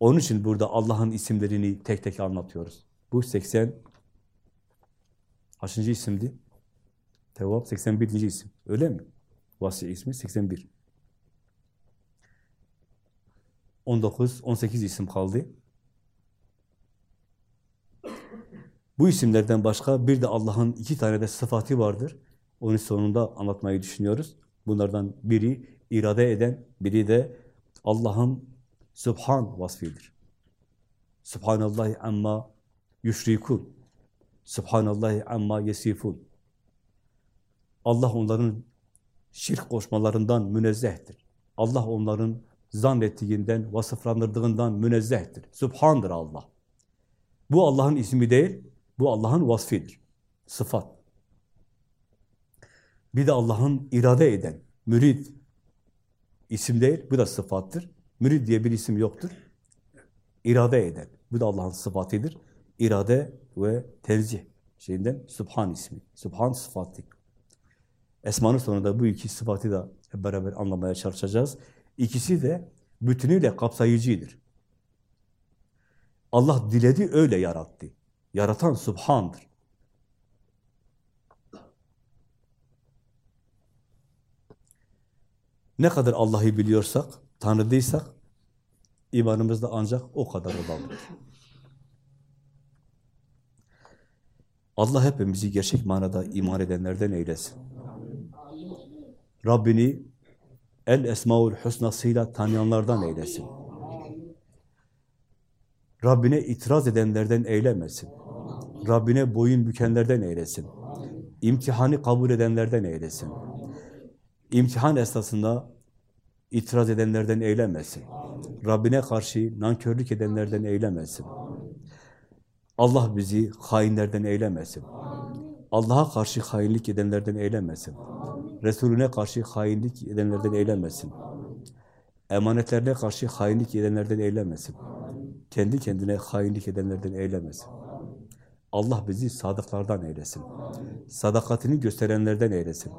[SPEAKER 1] Onun için burada Allah'ın isimlerini tek tek anlatıyoruz. Bu 80 kaçıncı isimdi? Tevvab 81. isim. Öyle mi? Vasi ismi 81. 19, 18 isim kaldı. Bu isimlerden başka bir de Allah'ın iki tane de sıfatı vardır. Onun sonunda anlatmayı düşünüyoruz. Bunlardan biri irade eden, biri de Allah'ın Subhan vasfidir. Subhanallahi amma yüşrikun. Subhanallahi amma yesifun. Allah onların şirk koşmalarından münezzehtir. Allah onların zannettiğinden, vasıflandırdığından münezzehtir. Subhandır Allah. Bu Allah'ın ismi değil, bu Allah'ın vasfidir. Sıfat. Bir de Allah'ın irade eden, mürid isim değil, bu da sıfattır. Mürid diye bir isim yoktur. İrade eden, bu da Allah'ın sıfatıdır. İrade ve tenzih şeyinden Subhan ismi. Subhan sıfatı. Esmanın sonunda bu iki sıfatı da hep beraber anlamaya çalışacağız. İkisi de bütünüyle kapsayıcıdır. Allah diledi öyle yarattı. Yaratan Subhan'dır. Ne kadar Allah'ı biliyorsak, tanıdıysak, imanımız da ancak o kadar olabilir. Allah hepimizi gerçek manada iman edenlerden eylesin. Rabbini El Esmaül Hüsna'sıyla tanıyanlardan eylesin. Rabbine itiraz edenlerden eylemesin. Rabbine boyun bükenlerden eylesin. İmtihanı kabul edenlerden eylesin. İmtihan esnasında itiraz edenlerden eylemesin. Rabbine karşı nankörlük edenlerden eylemesin. Allah bizi hainlerden eylemesin. Allah'a karşı hainlik edenlerden eylemesin. Resulüne karşı hainlik edenlerden eylemesin. Emanetlerine karşı hainlik edenlerden eylemesin. Kendi kendine hainlik edenlerden eylemesin. Allah bizi sadıklardan eylesin. Sadakatini gösterenlerden eylesin.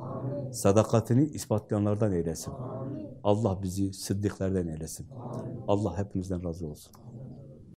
[SPEAKER 1] Sadakatini ispatlayanlardan eylesin. Allah bizi sıddıklardan eylesin. Allah hepimizden razı olsun.